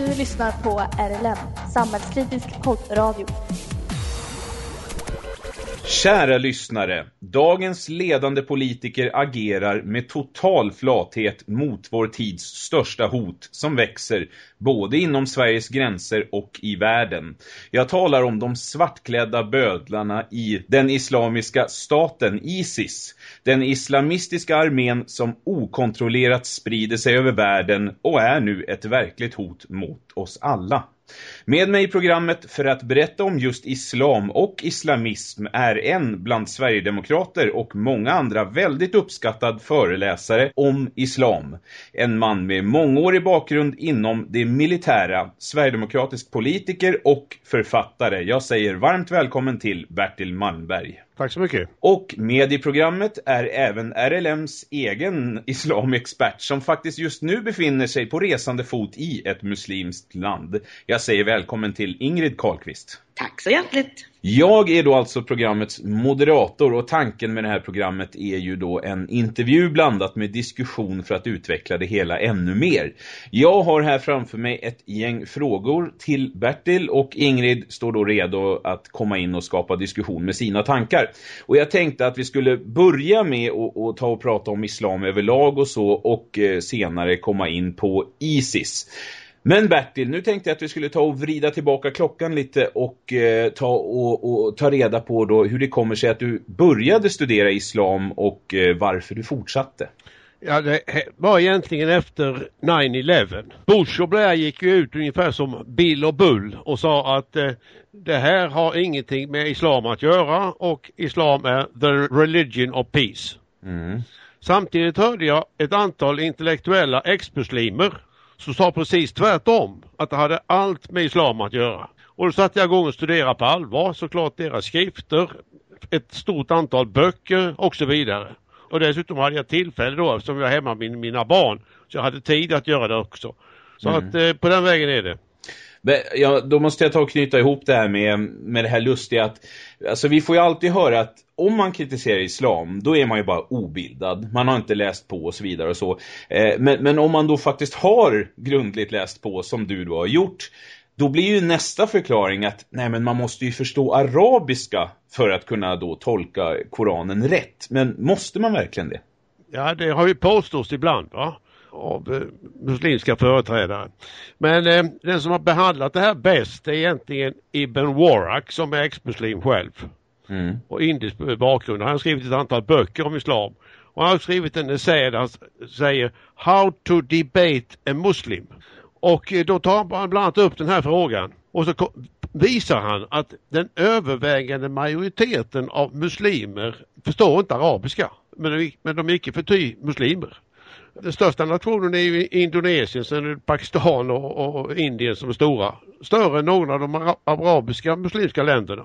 Du lyssnar på RLM, samhällskritisk poddradio. Kära lyssnare, dagens ledande politiker agerar med total flathet mot vår tids största hot som växer både inom Sveriges gränser och i världen. Jag talar om de svartklädda bödlarna i den islamiska staten ISIS, den islamistiska armén som okontrollerat sprider sig över världen och är nu ett verkligt hot mot oss alla. Med mig i programmet för att berätta om just islam och islamism är en bland Sverigedemokrater och många andra väldigt uppskattad föreläsare om islam. En man med mångårig bakgrund inom det militära, Sverigedemokratisk politiker och författare. Jag säger varmt välkommen till Bertil Malmberg. Tack så mycket. Och med i programmet är även RLMs egen islamexpert som faktiskt just nu befinner sig på resande fot i ett muslimskt land. Jag säger välkommen till Ingrid Karlqvist. Tack så hjärtligt. Jag är då alltså programmets moderator och tanken med det här programmet är ju då en intervju blandat med diskussion för att utveckla det hela ännu mer. Jag har här framför mig ett gäng frågor till Bertil och Ingrid står då redo att komma in och skapa diskussion med sina tankar. Och jag tänkte att vi skulle börja med att ta och prata om islam överlag och så och eh, senare komma in på ISIS. Men Bertil, nu tänkte jag att vi skulle ta och vrida tillbaka klockan lite och eh, ta och, och, ta reda på då hur det kommer sig att du började studera islam och eh, varför du fortsatte. Ja, det var egentligen efter 9-11. Bush och Blair gick ju ut ungefär som Bill och Bull och sa att eh, det här har ingenting med islam att göra och islam är the religion of peace. Mm. Samtidigt hörde jag ett antal intellektuella ex-muslimer som sa precis tvärtom. Att det hade allt med islam att göra. Och då satte jag igång och studerade på allvar såklart deras skrifter, ett stort antal böcker och så vidare. Och dessutom hade jag tillfälle då eftersom jag är hemma med mina barn. Så jag hade tid att göra det också. Så mm. att eh, på den vägen är det. Ja, då måste jag ta och knyta ihop det här med, med det här lustiga att alltså vi får ju alltid höra att om man kritiserar islam, då är man ju bara obildad. Man har inte läst på och så vidare och så. Eh, men, men om man då faktiskt har grundligt läst på som du då har gjort, då blir ju nästa förklaring att nej men man måste ju förstå arabiska för att kunna då tolka Koranen rätt. Men måste man verkligen det? Ja, det har ju påstås ibland va? Av eh, muslimska företrädare. Men eh, den som har behandlat det här bäst är egentligen Ibn Warak som är ex-muslim själv. Mm. Och indisk bakgrund. Han har skrivit ett antal böcker om islam. Och han har skrivit en essä där han säger How to debate a Muslim. Och eh, då tar han bland annat upp den här frågan. Och så visar han att den övervägande majoriteten av muslimer förstår inte arabiska. Men de, men de är icke förty muslimer. Den största nationen är ju Indonesien, sen är det Pakistan och, och, Indien som är stora. Större än någon av de arabiska muslimska länderna.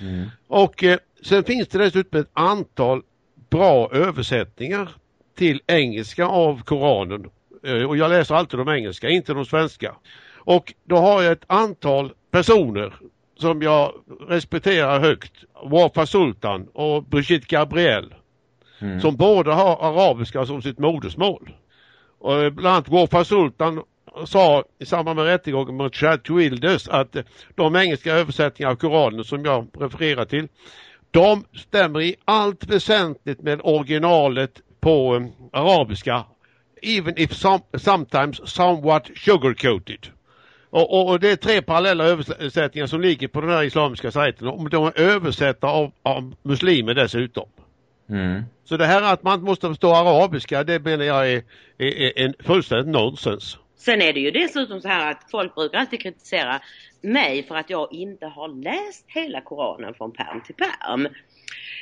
Mm. Och eh, sen finns det dessutom ett antal bra översättningar till engelska av Koranen. Eh, och jag läser alltid de engelska, inte de svenska. Och då har jag ett antal personer som jag respekterar högt. Wafa Sultan och Brigitte Gabriel mm. som båda har arabiska som sitt modersmål. Och eh, bland annat Wafa Sultan sa i samband med rättegången mot Chad Wilders att eh, de engelska översättningar av Koranen som jag refererar till de stämmer i allt väsentligt med originalet på um, arabiska even if some, sometimes somewhat sugarcoated. Och, och, och, det är tre parallella översättningar som ligger på den här islamiska sajten och de är översatta av, av muslimer dessutom. Mm. Så det här att man måste förstå arabiska det menar jag är, är, är en fullständigt nonsens. Sen är det ju dessutom så här att folk brukar alltid kritisera mig för att jag inte har läst hela Koranen från perm till perm.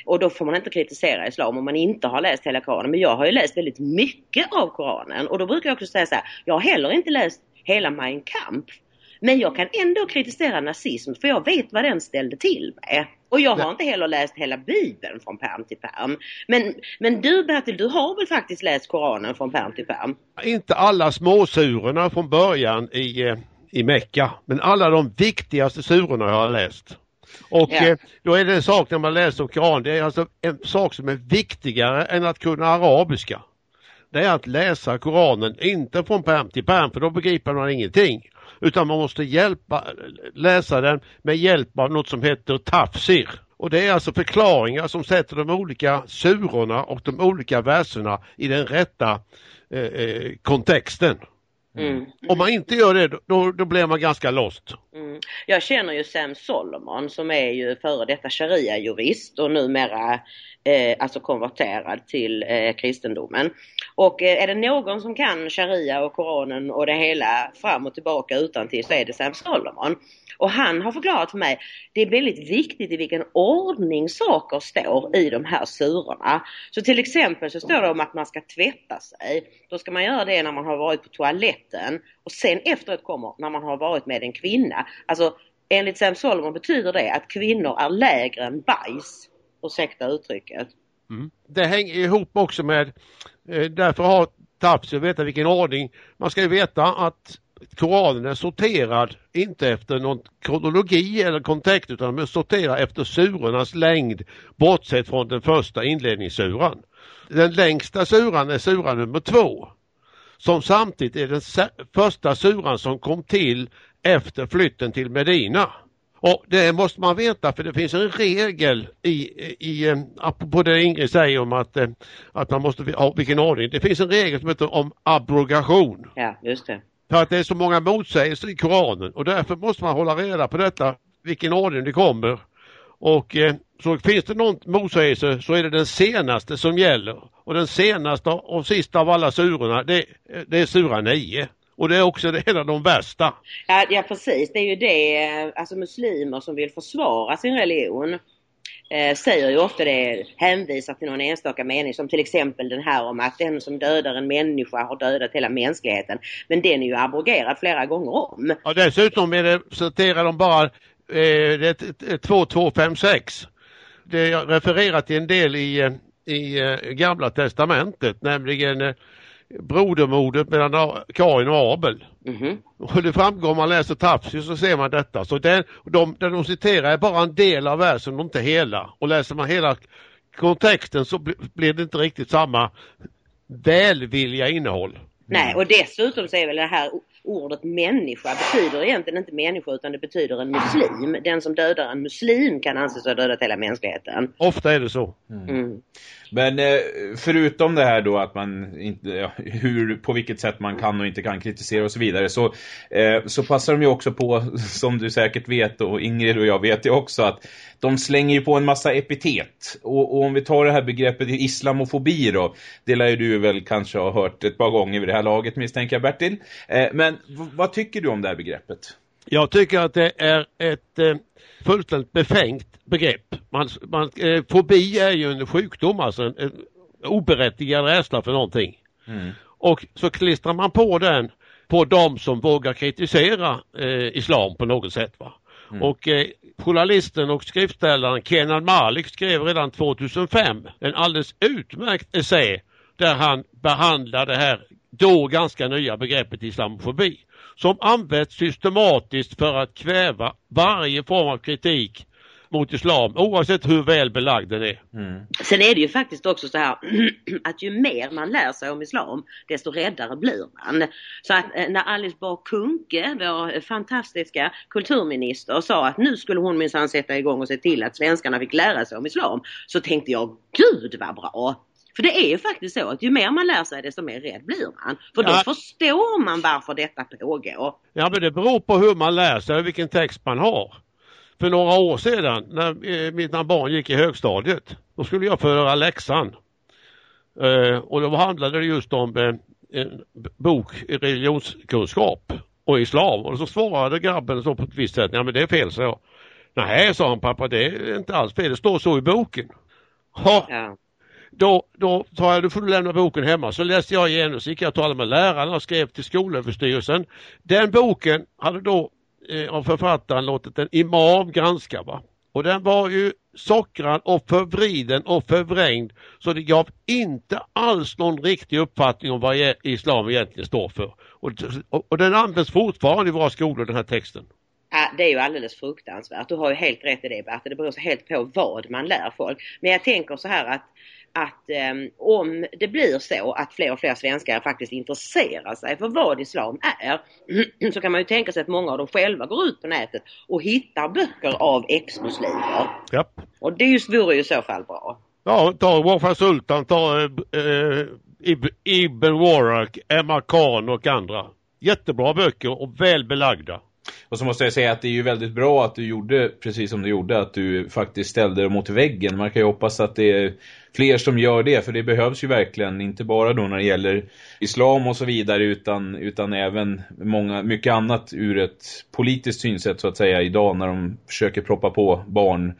Och då får man inte kritisera islam om man inte har läst hela Koranen. Men jag har ju läst väldigt mycket av Koranen och då brukar jag också säga så här, jag har heller inte läst hela Mein Kampf. Men jag kan ändå kritisera nazism för jag vet vad den ställde till med. Och jag har Nej. inte heller läst hela bibeln från perm till perm. Men, men du Bertil, du har väl faktiskt läst Koranen från perm till perm? Inte alla småsurorna från början i, eh, i Mecka. Men alla de viktigaste surorna har jag läst. Och ja. eh, då är det en sak när man läser om Koranen, det är alltså en sak som är viktigare än att kunna arabiska. Det är att läsa Koranen, inte från perm till perm för då begriper man ingenting. Utan man måste hjälpa, läsa den med hjälp av något som heter tafsir. Och det är alltså förklaringar som sätter de olika surorna och de olika verserna i den rätta eh, eh kontexten. Mm. Om man inte gör det då, då blir man ganska lost. Mm. Jag känner ju Sam Solomon som är ju före detta sharia-jurist och numera eh, alltså konverterad till eh, kristendomen. Och eh, är det någon som kan sharia och koranen och det hela fram och tillbaka utan till så är det Sam Solomon. Och han har förklarat för mig, det är väldigt viktigt i vilken ordning saker står i de här surorna. Så till exempel så står det om att man ska tvätta sig. Då ska man göra det när man har varit på toaletten och sen efteråt kommer när man har varit med en kvinna. Alltså enligt Sam Solomon betyder det att kvinnor är lägre än bajs. Ursäkta uttrycket. Mm. Det hänger ihop också med, eh, därför har Taps att veta vilken ordning. Man ska ju veta att Koranen är sorterad inte efter någon kronologi eller kontext utan den är sorterad efter surornas längd bortsett från den första inledningssuran. Den längsta suran är sura nummer två som samtidigt är den första suran som kom till efter flytten till Medina. Och det måste man veta för det finns en regel i, i eh, apropå det Ingrid säger om att, eh, att man måste ha vilken ordning. Det finns en regel som heter om abrogation. Ja, just det. För att det är så många motsägelser i Koranen och därför måste man hålla reda på detta, vilken ordning det kommer. Och eh, så finns det någon motsägelse så är det den senaste som gäller. Och den senaste och sista av alla surorna det, det är sura 9. Och det är också en av de värsta. Ja, ja precis, det är ju det, alltså muslimer som vill försvara sin religion eh, säger ju ofta det, hänvisar till någon enstaka mening som till exempel den här om att den som dödar en människa har dödat hela mänskligheten. Men den är ju abrogerad flera gånger om. Ja dessutom är det, citerar de bara eh, det 2256. Det refererar till en del i, eh, i eh, Gamla Testamentet, nämligen eh, brodermordet mellan Kain och Abel. Mm -hmm. Och det framgår om man läser Tapsi så ser man detta. Så den, de, den de citerar är bara en del av versen och inte hela. Och läser man hela kontexten så blir det inte riktigt samma välvilliga innehåll. Nej och dessutom så är väl det här ordet människa betyder egentligen inte människa utan det betyder en muslim. Den som dödar en muslim kan anses ha dödat hela mänskligheten. Ofta är det så. Mm. Mm. Men eh, förutom det här då att man inte, ja, hur, på vilket sätt man kan och inte kan kritisera och så vidare så, eh, så passar de ju också på, som du säkert vet och Ingrid och jag vet ju också att de slänger ju på en massa epitet. Och, och om vi tar det här begreppet islamofobi då, det lär ju du väl kanske ha hört ett par gånger vid det här laget misstänker jag Bertil. Eh, men vad tycker du om det här begreppet? Jag tycker att det är ett eh, fullständigt befängt begrepp. Man, man, eh, fobi är ju en sjukdom, alltså en, en oberättigad rädsla för någonting. Mm. Och så klistrar man på den på de som vågar kritisera eh, islam på något sätt. Va? Mm. Och eh, journalisten och skriftställaren Kenan Malik skrev redan 2005 en alldeles utmärkt essä där han behandlar det här då ganska nya begreppet islamofobi som används systematiskt för att kväva varje form av kritik mot islam oavsett hur väl belagd den är. Mm. Sen är det ju faktiskt också så här att ju mer man lär sig om islam desto räddare blir man. Så att eh, när Alice Bah Kuhnke, vår fantastiska kulturminister, sa att nu skulle hon minsann sätta igång och se till att svenskarna fick lära sig om islam så tänkte jag gud vad bra! För det är ju faktiskt så att ju mer man lär sig desto mer rädd blir man. För då ja. förstår man varför detta pågår. Ja men det beror på hur man lär sig och vilken text man har. För några år sedan när eh, mina barn gick i högstadiet då skulle jag föra läxan. Eh, och då handlade det just om eh, en bok i religionskunskap och islam. Och så svarade grabben så på ett visst sätt. Ja men det är fel så jag. Nej sa han pappa det är inte alls fel. Det står så i boken. Ha. Ja. Då, då sa jag, då får du lämna boken hemma. Så läste jag igenom, så gick jag och talade med lärarna och skrev till skolöverstyrelsen. Den boken hade då eh, av författaren låtit en imam granska. Va? Och den var ju sockrad och förvriden och förvrängd så det gav inte alls någon riktig uppfattning om vad islam egentligen står för. Och, och, och den används fortfarande i våra skolor den här texten. det är ju alldeles fruktansvärt. Du har ju helt rätt i det Bertil. Det beror så helt på vad man lär folk. Men jag tänker så här att att eh, om det blir så att fler och fler svenskar faktiskt intresserar sig för vad islam är så kan man ju tänka sig att många av dem själva går ut på nätet och hittar böcker av ex-muslimer. Japp. Och det vore ju i så fall bra. Ja, ta Wafa Sultan, ta eh, Ibn Warak, Emma Khan och andra. Jättebra böcker och väl belagda. Och så måste jag säga att det är ju väldigt bra att du gjorde precis som du gjorde, att du faktiskt ställde dig mot väggen. Man kan ju hoppas att det är fler som gör det, för det behövs ju verkligen, inte bara då när det gäller islam och så vidare, utan, utan även många, mycket annat ur ett politiskt synsätt så att säga idag när de försöker proppa på barn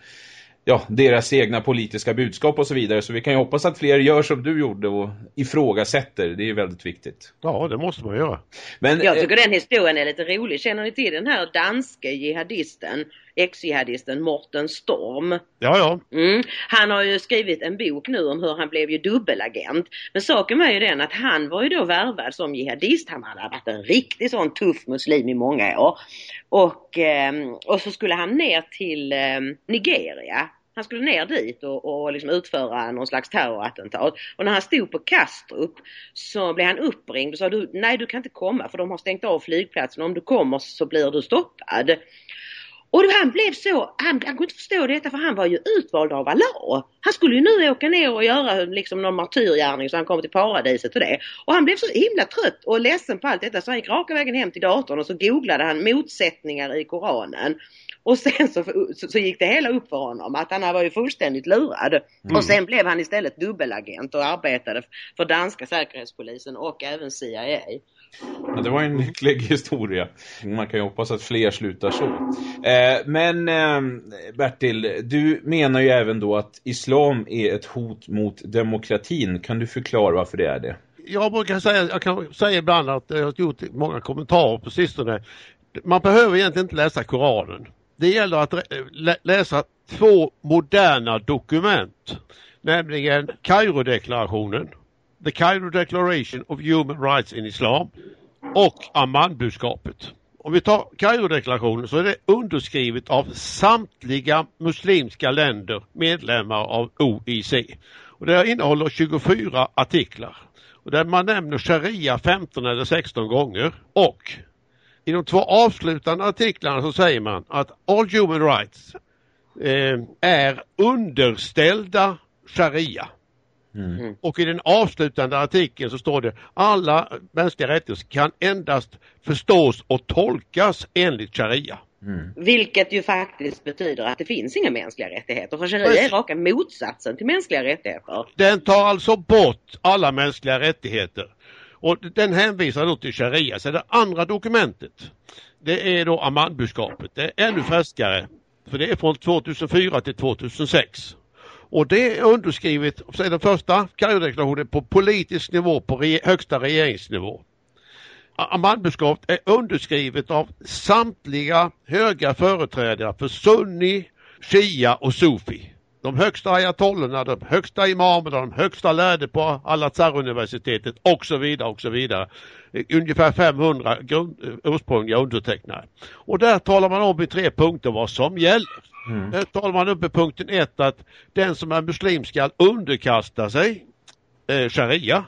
ja, deras egna politiska budskap och så vidare. Så vi kan ju hoppas att fler gör som du gjorde och ifrågasätter. Det är väldigt viktigt. Ja, det måste man göra. Men, jag tycker eh, den historien är lite rolig. Känner ni till den här danske jihadisten, ex-jihadisten Morten Storm? Ja, ja. Mm. Han har ju skrivit en bok nu om hur han blev ju dubbelagent. Men saken var ju den att han var ju då värvad som jihadist. Han hade varit en riktig sån tuff muslim i många år. Och, ehm, och så skulle han ner till ehm, Nigeria han skulle ner dit och, och liksom utföra någon slags terrorattentat. Och när han stod på Kastrup så blev han uppringd och sa du, nej du kan inte komma för de har stängt av flygplatsen. Om du kommer så blir du stoppad. Och han blev så, han, han kunde inte förstå detta för han var ju utvald av Allah. Han skulle ju nu åka ner och göra eh, liksom någon martyrgärning så han kom till paradiset och det. Och han blev så himla trött och ledsen på allt detta så han gick raka vägen hem till datorn och så googlade han motsättningar i Koranen. Och sen så, så, så, gick det hela upp för honom att han var ju fullständigt lurad. Mm. Och sen blev han istället dubbelagent och arbetade för danska säkerhetspolisen och även CIA. Ja, det var en lycklig historia. Man kan ju hoppas att fler slutar så. Eh, men eh, Bertil, du menar ju även då att islam är ett hot mot demokratin. Kan du förklara varför det är det? Jag brukar säga, jag kan säga ibland att jag har gjort många kommentarer på sistone. Man behöver egentligen inte läsa Koranen det gäller att läsa två moderna dokument. Nämligen Kairo-deklarationen, The Cairo Declaration of Human Rights in Islam och Amman-budskapet. Om vi tar Kairo-deklarationen så är det underskrivet av samtliga muslimska länder medlemmar av OIC. Och det innehåller 24 artiklar. Och där man nämner sharia 15 eller 16 gånger och i de två avslutande artiklarna så säger man att all human rights eh, är underställda sharia. Mm. Och i den avslutande artikeln så står det alla mänskliga rättigheter kan endast förstås och tolkas enligt sharia. Mm. Vilket ju faktiskt betyder att det finns inga mänskliga rättigheter. För sharia är raka motsatsen till mänskliga rättigheter. Den tar alltså bort alla mänskliga rättigheter. Och den hänvisar då till sharia. Så det andra dokumentet det är då amandbudskapet. Det är ännu färskare. För det är från 2004 till 2006. Och det är underskrivet, så är den första Kairodeklarationen på politisk nivå, på re högsta regeringsnivå. Amandbudskapet är underskrivet av samtliga höga företrädare för Sunni, Shia och Sufi de högsta ayatollorna, de högsta imamerna, de högsta lärde på Al-Azhar-universitetet och så vidare och så vidare. Ungefär 500 grund, ursprungliga undertecknare. Och där talar man om i tre punkter vad som gäller. Mm. Där talar man upp i punkten ett att den som är muslim ska underkasta sig eh, sharia.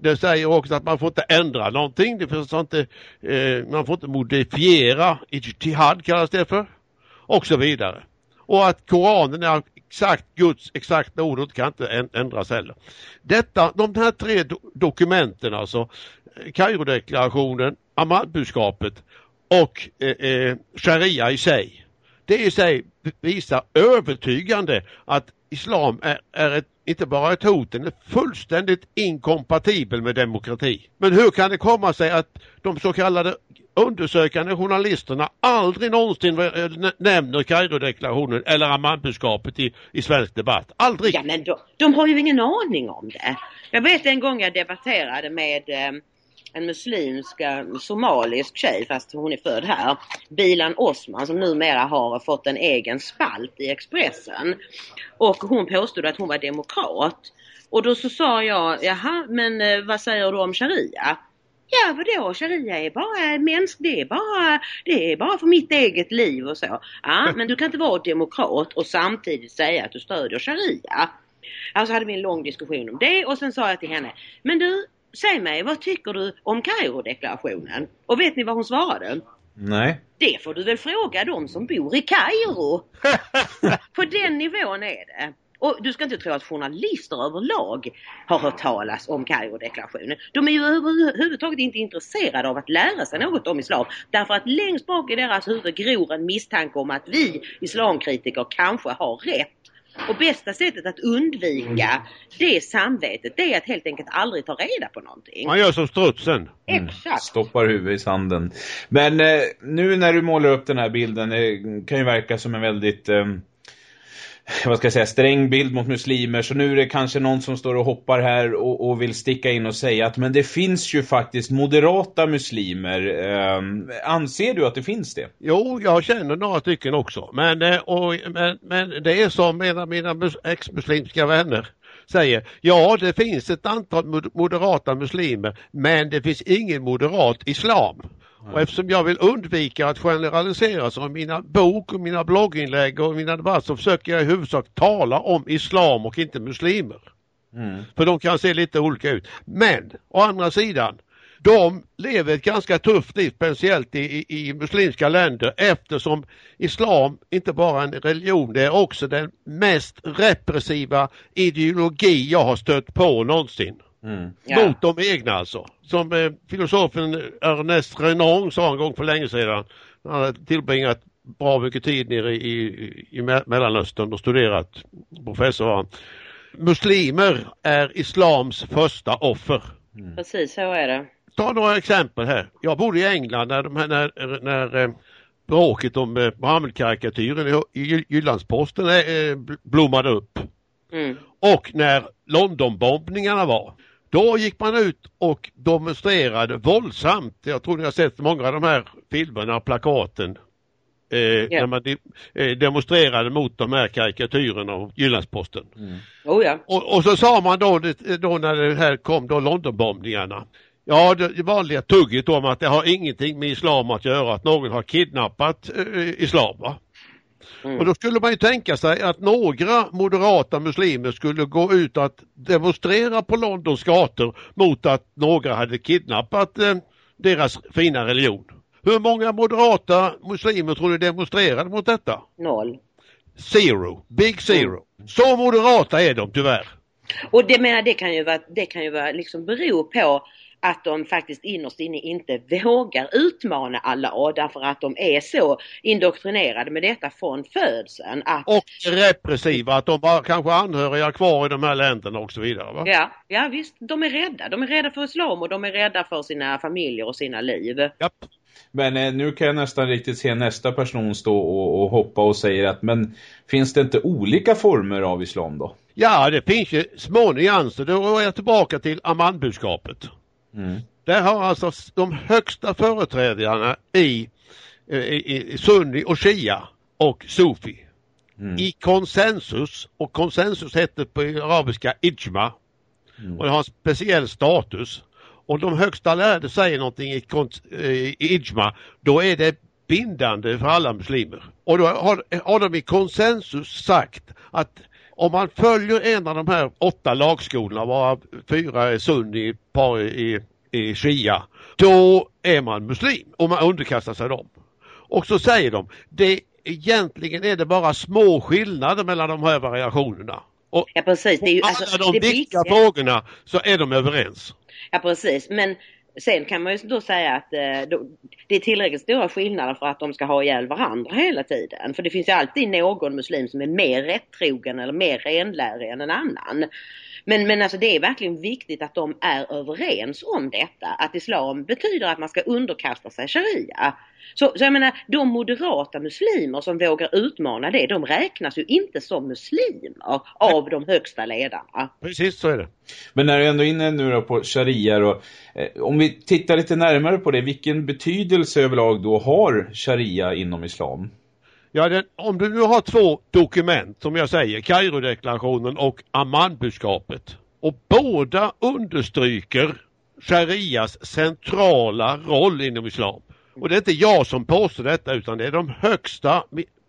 Det säger också att man får inte ändra någonting. Det finns inte, eh, man får inte modifiera, ijtihad kallas det för. Och så vidare. Och att Koranen är exakt Guds exakta ord och kan inte ändras heller. Detta, de här tre do dokumenten alltså, eh, Kairo-deklarationen, och eh, eh, Sharia i sig. Det i sig visar övertygande att islam är, är ett, inte bara ett hot, den är fullständigt inkompatibel med demokrati. Men hur kan det komma sig att de så kallade undersökande journalisterna aldrig någonsin eh, nämner Kairodeklarationen eller Ammanbudskapet i, i svensk debatt. Aldrig! Ja men då, de har ju ingen aning om det. Jag vet en gång jag debatterade med eh, en muslimsk eh, somalisk tjej fast hon är född här. Bilan Osman som numera har fått en egen spalt i Expressen. Och hon påstod att hon var demokrat. Och då så sa jag, jaha men eh, vad säger du om sharia? Ja vadå, sharia är bara mänsk, det är bara, det är bara för mitt eget liv och så. Ja men du kan inte vara demokrat och samtidigt säga att du stödjer sharia. Alltså hade vi en lång diskussion om det och sen sa jag till henne, men du säg mig vad tycker du om Kairo-deklarationen? Och vet ni vad hon svarade? Nej. Det får du väl fråga de som bor i Kairo. På den nivån är det. Och du ska inte tro att journalister överlag har hört talas om Kairo-deklarationen. De är ju överhuvudtaget inte intresserade av att lära sig något om islam. Därför att längst bak i deras huvud gror en misstanke om att vi islamkritiker kanske har rätt. Och bästa sättet att undvika det samvetet det är att helt enkelt aldrig ta reda på någonting. Man gör som strutsen. Mm. Exakt. Stoppar huvudet i sanden. Men eh, nu när du målar upp den här bilden eh, kan ju verka som en väldigt... Eh, vad ska jag säga, sträng bild mot muslimer. Så nu är det kanske någon som står och hoppar här och, och vill sticka in och säga att men det finns ju faktiskt moderata muslimer. Eh, anser du att det finns det? Jo, jag känner några stycken också. Men, eh, och, men, men det är som en av mina ex-muslimska vänner säger, ja det finns ett antal moderata muslimer men det finns ingen moderat islam. Och eftersom jag vill undvika att generalisera så i mina bok och mina blogginlägg och mina debatter så försöker jag i huvudsak tala om islam och inte muslimer. Mm. För de kan se lite olika ut. Men å andra sidan, de lever ett ganska tufft liv, speciellt i, i, i, muslimska länder eftersom islam inte bara är en religion, det är också den mest repressiva ideologi jag har stött på någonsin. Mm. Ja. Mot de egna alltså. Som eh, filosofen Ernest Renan sa en gång för länge sedan. Han hade tillbringat bra mycket tid nere i, i, i Mellanöstern och studerat. Professor var Muslimer är islams första offer. Mm. Precis så är det. Ta några exempel här. Jag bodde i England när, de här, när, när eh, bråket om eh, Mohammed-karikatyren i Jyllandsposten eh, blommade upp. Mm. Och när Londonbombningarna var. Då gick man ut och demonstrerade våldsamt. Jag tror ni har sett många av de här filmerna, plakaten. Eh, yeah. När man de, eh, demonstrerade mot de här karikatyrerna av Jyllandsposten. Mm. Oh, ja. och, och, så sa man då, då när det här kom då Londonbombningarna. Ja, det vanliga tugget om att det har ingenting med islam att göra, att någon har kidnappat eh, islam. Va? Mm. Och då skulle man ju tänka sig att några moderata muslimer skulle gå ut att demonstrera på Londons gator mot att några hade kidnappat eh, deras fina religion. Hur många moderata muslimer tror du demonstrerade mot detta? Noll. Zero. Big zero. Mm. Så moderata är de tyvärr. Och det menar det kan ju vara, det kan ju vara liksom bero på att de faktiskt innerst inne inte vågar utmana Allah därför att de är så indoktrinerade med detta från födseln. Att... Och repressiva, att de har kanske anhöriga kvar i de här länderna och så vidare. Va? Ja, ja visst, de är rädda. De är rädda för islam och de är rädda för sina familjer och sina liv. Japp. Men eh, nu kan jag nästan riktigt se nästa person stå och, och hoppa och säga att men finns det inte olika former av islam då? Ja, det finns ju små nyanser. Då är jag tillbaka till Aman-budskapet. Mm. Där har alltså de högsta företrädarna i, i, i Sunni och Shia och Sufi mm. i konsensus och konsensus heter på arabiska ijma mm. och det har en speciell status. Och de högsta lärde säger någonting i, i ijma då är det bindande för alla muslimer. Och då har, har de i konsensus sagt att om man följer en av de här åtta lagskolorna, varav fyra är sunni, ett par i, i shia, då är man muslim och man underkastar sig dem. Och så säger de, det egentligen är det bara små skillnader mellan de här variationerna. Och ja precis. Det är ju, alla alltså, de viktiga frågorna så är de överens. Ja precis, men Sen kan man ju då säga att eh, det är tillräckligt stora skillnader för att de ska ha ihjäl varandra hela tiden. För det finns ju alltid någon muslim som är mer rättrogen eller mer renlärig än en annan. Men, men alltså det är verkligen viktigt att de är överens om detta. Att islam betyder att man ska underkasta sig sharia. Så, så jag menar, de moderata muslimer som vågar utmana det, de räknas ju inte som muslimer av de högsta ledarna. Precis så är det. Men när du ändå är inne nu då på sharia då. eh, om vi tittar lite närmare på det, vilken betydelse överlag då har sharia inom islam? Ja, den, om du nu har två dokument som jag säger, Kairo-deklarationen och Amman-budskapet och båda understryker Sharias centrala roll inom islam. Och det är inte jag som påstår detta utan det är de högsta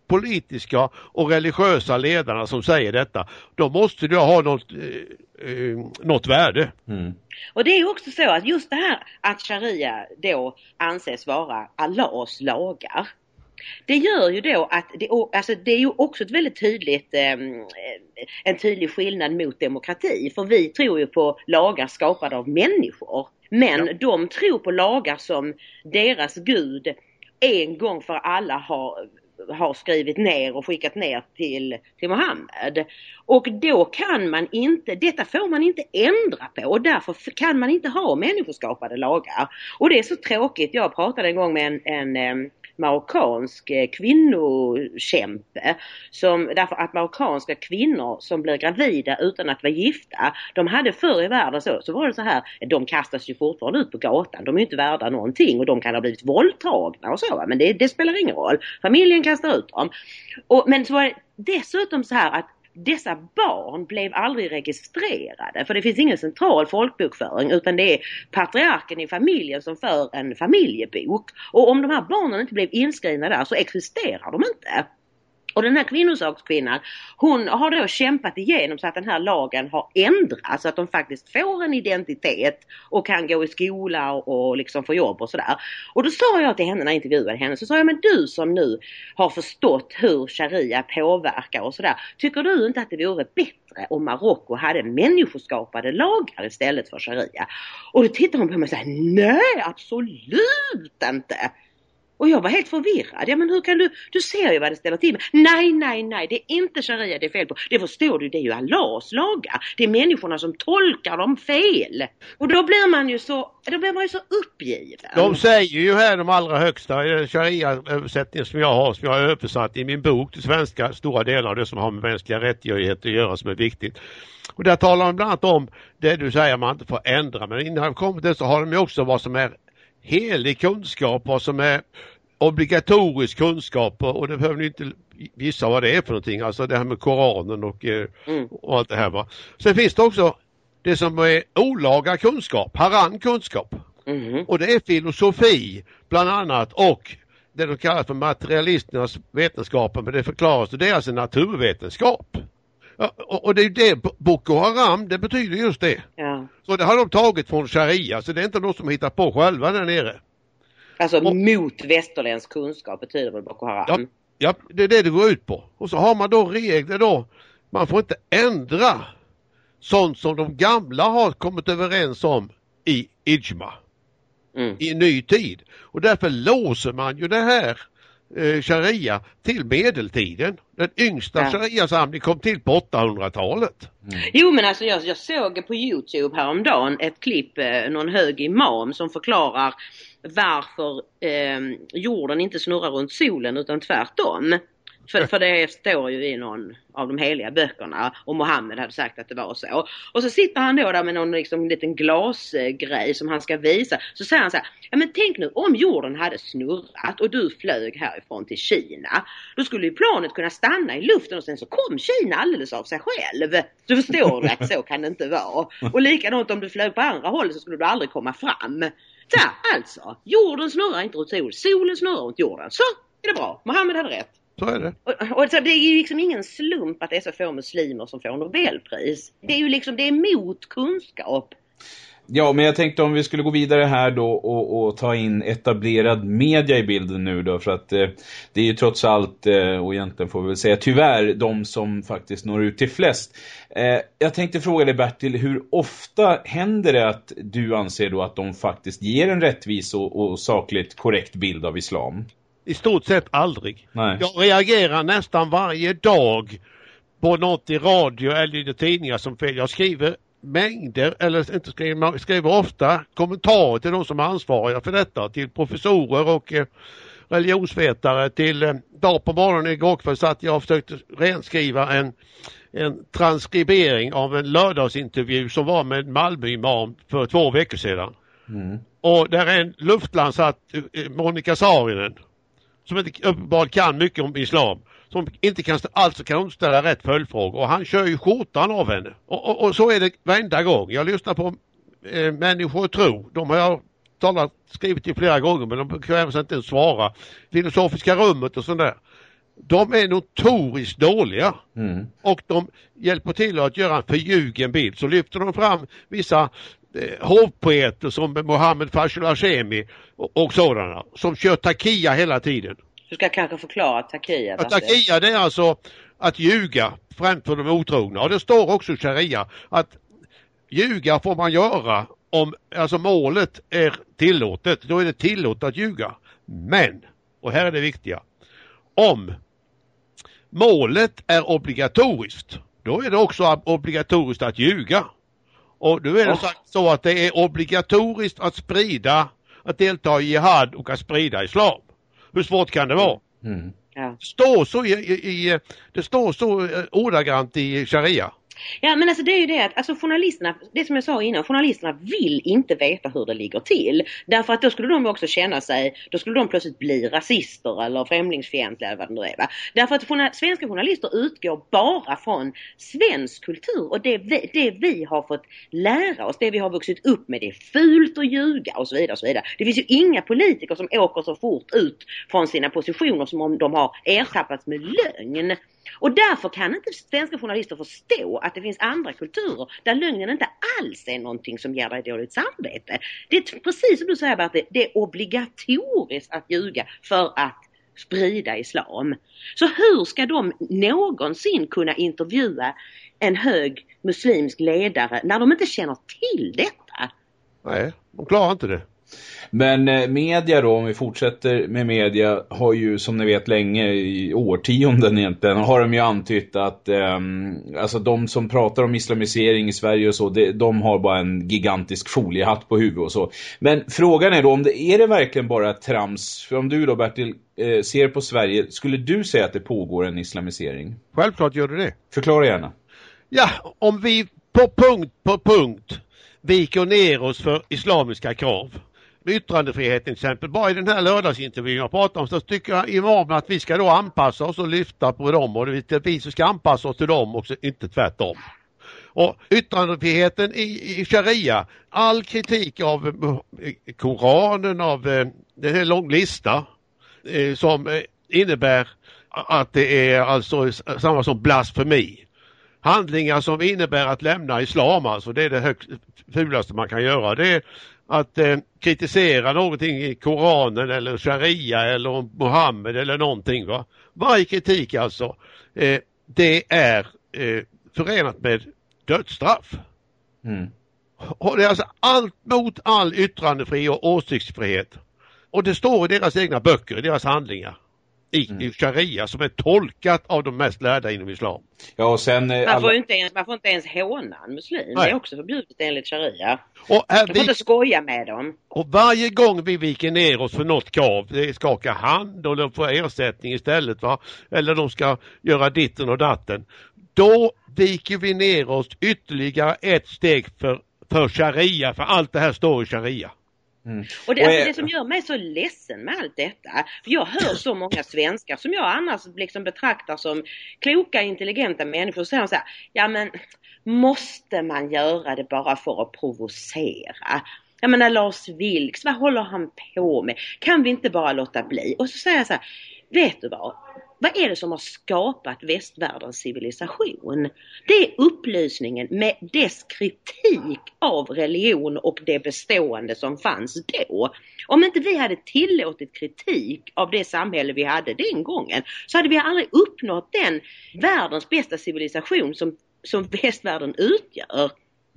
politiska och religiösa ledarna som säger detta. Då måste det ha något, eh, eh, något värde. Mm. Och det är också så att just det här att sharia då anses vara Allahs lagar. Det gör ju då att det, alltså det är ju också ett väldigt tydligt, eh, en tydlig skillnad mot demokrati. För vi tror ju på lagar skapade av människor. Men ja. de tror på lagar som deras gud en gång för alla har har skrivit ner och skickat ner till, till Mohammed. Och då kan man inte, detta får man inte ändra på och därför kan man inte ha människoskapade lagar. Och det är så tråkigt, jag pratade en gång med en, en marockansk eh, kvinnokämpe. Som, därför att marockanska kvinnor som blir gravida utan att vara gifta, de hade förr i världen så, så var det så här, de kastas ju fortfarande ut på gatan. De är inte värda någonting och de kan ha blivit våldtagna och så men det, det spelar ingen roll. Familjen kastar ut dem. Och, men så var det dessutom så här att dessa barn blev aldrig registrerade för det finns ingen central folkbokföring utan det är patriarken i familjen som för en familjebok. Och om de här barnen inte blev inskrivna där så existerar de inte. Och den här kvinnosakskvinnan hon har då kämpat igenom så att den här lagen har ändrats så att de faktiskt får en identitet och kan gå i skola och, och liksom få jobb och sådär. Och då sa jag till henne när jag intervjuade henne så sa jag men du som nu har förstått hur sharia påverkar och sådär. Tycker du inte att det vore bättre om Marocko hade människoskapade lagar istället för sharia? Och då tittar hon på mig och säger nej absolut inte! Och jag var helt förvirrad. Ja men hur kan du, du ser ju vad det ställer till med. Nej, nej, nej, det är inte sharia det är fel på. Det förstår du, det är ju Allahs lagar. Det är människorna som tolkar dem fel. Och då blir man ju så, då blir man ju så uppgiven. De säger ju här de allra högsta eh, sharia-översättningen som jag har, som jag har översatt i min bok till svenska, stora delar av det som har med mänskliga rättigheter att göra som är viktigt. Och där talar de bland annat om det du säger man inte får ändra men innan de kommer till så har de ju också vad som är helig kunskap, vad som är obligatorisk kunskap och det behöver ni inte gissa vad det är för någonting, alltså det här med Koranen och, eh, mm. och allt det här va. Sen finns det också det som är olaga kunskap, haran kunskap. Mm. Och det är filosofi bland annat och det de kallar för materialisternas vetenskaper men det förklaras, det är alltså naturvetenskap. Och det är det, Boko Haram, det betyder just det. Ja. Så det har de tagit från Sharia, så det är inte något som hittar på själva där nere. Alltså och, mot västerländsk kunskap betyder väl Boko Haram? Ja, ja, det är det det går ut på. Och så har man då regler då, man får inte ändra sånt som de gamla har kommit överens om i Ijma. Mm. I ny tid. Och därför låser man ju det här eh, sharia till medeltiden. Den yngsta ja. sharia-samlingen kom till på 800-talet. Mm. Jo men alltså jag, jag såg på Youtube häromdagen ett klipp, eh, någon hög imam som förklarar varför eh, jorden inte snurrar runt solen utan tvärtom. För, för det står ju i någon av de heliga böckerna och Mohammed hade sagt att det var så. Och så sitter han då där med någon liksom liten glasgrej som han ska visa. Så säger han så här, ja men tänk nu om jorden hade snurrat och du flög härifrån till Kina. Då skulle ju planet kunna stanna i luften och sen så kom Kina alldeles av sig själv. Du förstår att så kan det inte vara. Och likadant om du flög på andra hållet så skulle du aldrig komma fram. Så alltså, jorden snurrar inte runt solen, solen snurrar runt jorden. Så är det bra, Mohammed hade rätt. Så är det. Och, och så det är ju liksom ingen slump att det är så få muslimer som får Nobelpris. Det är ju liksom, det är mot kunskap. Ja, men jag tänkte om vi skulle gå vidare här då och, och ta in etablerad media i bilden nu då. För att eh, det är ju trots allt, eh, och egentligen får vi väl säga tyvärr, de som faktiskt når ut till flest. Eh, jag tänkte fråga dig Bertil, hur ofta händer det att du anser då att de faktiskt ger en rättvis och, och sakligt korrekt bild av islam? I stort sett aldrig. Nej. Jag reagerar nästan varje dag på något i radio eller i tidningar som fel. Jag skriver mängder, eller inte skriver, skriver ofta kommentarer till de som är ansvariga för detta, till professorer och eh, religionsvetare. Till eh, dag på morgonen igår kväll satt jag och försökte renskriva en, en transkribering av en lördagsintervju som var med Malmö-imam för två veckor sedan. Mm. Och där är en luftlandsatt eh, Monica Saarinen som inte uppenbarligen kan mycket om islam. Som inte kan, alltså kan hon ställa rätt följdfrågor och han kör ju skjortan av henne. Och, och, och, så är det varenda gång. Jag lyssnar på eh, människor tro, de har jag talat, skrivit till flera gånger men de kräver sig inte ens svara. Filosofiska rummet och sånt där. De är notoriskt dåliga Mm. och de hjälper till att göra en förljugen bild. Så lyfter de fram vissa hovpoeter som Mohammed Fashul Hashemi och, och sådana som kör takia hela tiden. Du ska kanske förklara takia. Att takia det är alltså att ljuga främst för de otrogna och det står också i sharia att ljuga får man göra om alltså målet är tillåtet. Då är det tillåtet att ljuga. Men, och här är det viktiga, om målet är obligatoriskt då är det också obligatoriskt att ljuga. Och nu är det sagt så att det är obligatoriskt att sprida, att delta i jihad och att sprida islam. Hur svårt kan det vara? Mm. Ja. Det står så i, i, i det står så eh, ordagrant i sharia. Ja men alltså det är ju det att alltså journalisterna, det som jag sa innan, journalisterna vill inte veta hur det ligger till. Därför att då skulle de också känna sig, då skulle de plötsligt bli rasister eller främlingsfientliga eller vad det nu är. Va? Därför att svenska journalister utgår bara från svensk kultur och det vi, det vi har fått lära oss, det vi har vuxit upp med, det är fult att ljuga och så vidare. Och så vidare. Det finns ju inga politiker som åker så fort ut från sina positioner som om de har ertappats med lögn. Och därför kan inte svenska journalister förstå att det finns andra kulturer där lögnen inte alls är någonting som ger dig dåligt samvete. Det är precis som du säger Bertil, det är obligatoriskt att ljuga för att sprida islam. Så hur ska de någonsin kunna intervjua en hög muslimsk ledare när de inte känner till detta? Nej, de klarar inte det. Men eh, media då, om vi fortsätter med media, har ju som ni vet länge, i årtionden egentligen, har de ju antytt att ehm, alltså de som pratar om islamisering i Sverige och så, det, de har bara en gigantisk foliehatt på huvudet och så. Men frågan är då, om det, är det verkligen bara trams? För om du då Bertil eh, ser på Sverige, skulle du säga att det pågår en islamisering? Självklart gör det det. Förklara gärna. Ja, om vi på punkt på punkt viker ner oss för islamiska krav. Yttrandefriheten till exempel. Bara i den här lördagsintervjun jag pratar om så tycker jag imamen att vi ska då anpassa oss och lyfta på dem och det är vi som ska anpassa oss till dem och inte tvärtom. Och yttrandefriheten i, i sharia, all kritik av eh, Koranen, av eh, här är lång lista eh, som eh, innebär att det är alltså samma som blasfemi. Handlingar som innebär att lämna islam alltså, det är det högst, fulaste man kan göra. Det är att eh, kritisera någonting i Koranen eller Sharia eller Mohammed eller någonting. Va? Varje kritik alltså, eh, det är eh, förenat med dödsstraff. Mm. Och det är alltså allt mot all yttrandefrihet och åsiktsfrihet. Och det står i deras egna böcker, i deras handlingar. I, Mm. i sharia som är tolkat av de mest lärda inom islam. Ja, och sen... eh, Man alla- får, inte ens, man får inte ens håna en muslim. Det Nej. är också förbjudet enligt sharia. Och, Man får vi, inte skoja med dem. och varje gång vi viker ner oss för något krav, det är skaka hand och de får ersättning istället va, eller de ska göra ditten och datten. Då viker vi ner oss ytterligare ett steg för, för sharia, för allt det här står i sharia. Mm. Och det, alltså, det som gör mig så ledsen med allt detta, för jag hör så många svenskar som jag annars liksom betraktar som kloka, intelligenta människor, så säger så här, ja men måste man göra det bara för att provocera? Jag menar Lars Vilks, vad håller han på med? Kan vi inte bara låta bli? Och så säger jag så här, vet du vad? Vad är det som har skapat västvärldens civilisation? Det är upplysningen med dess kritik av religion och det bestående som fanns då. Om inte vi hade tillåtit kritik av det samhälle vi hade den gången så hade vi aldrig uppnått den världens bästa civilisation som, som västvärlden utgör.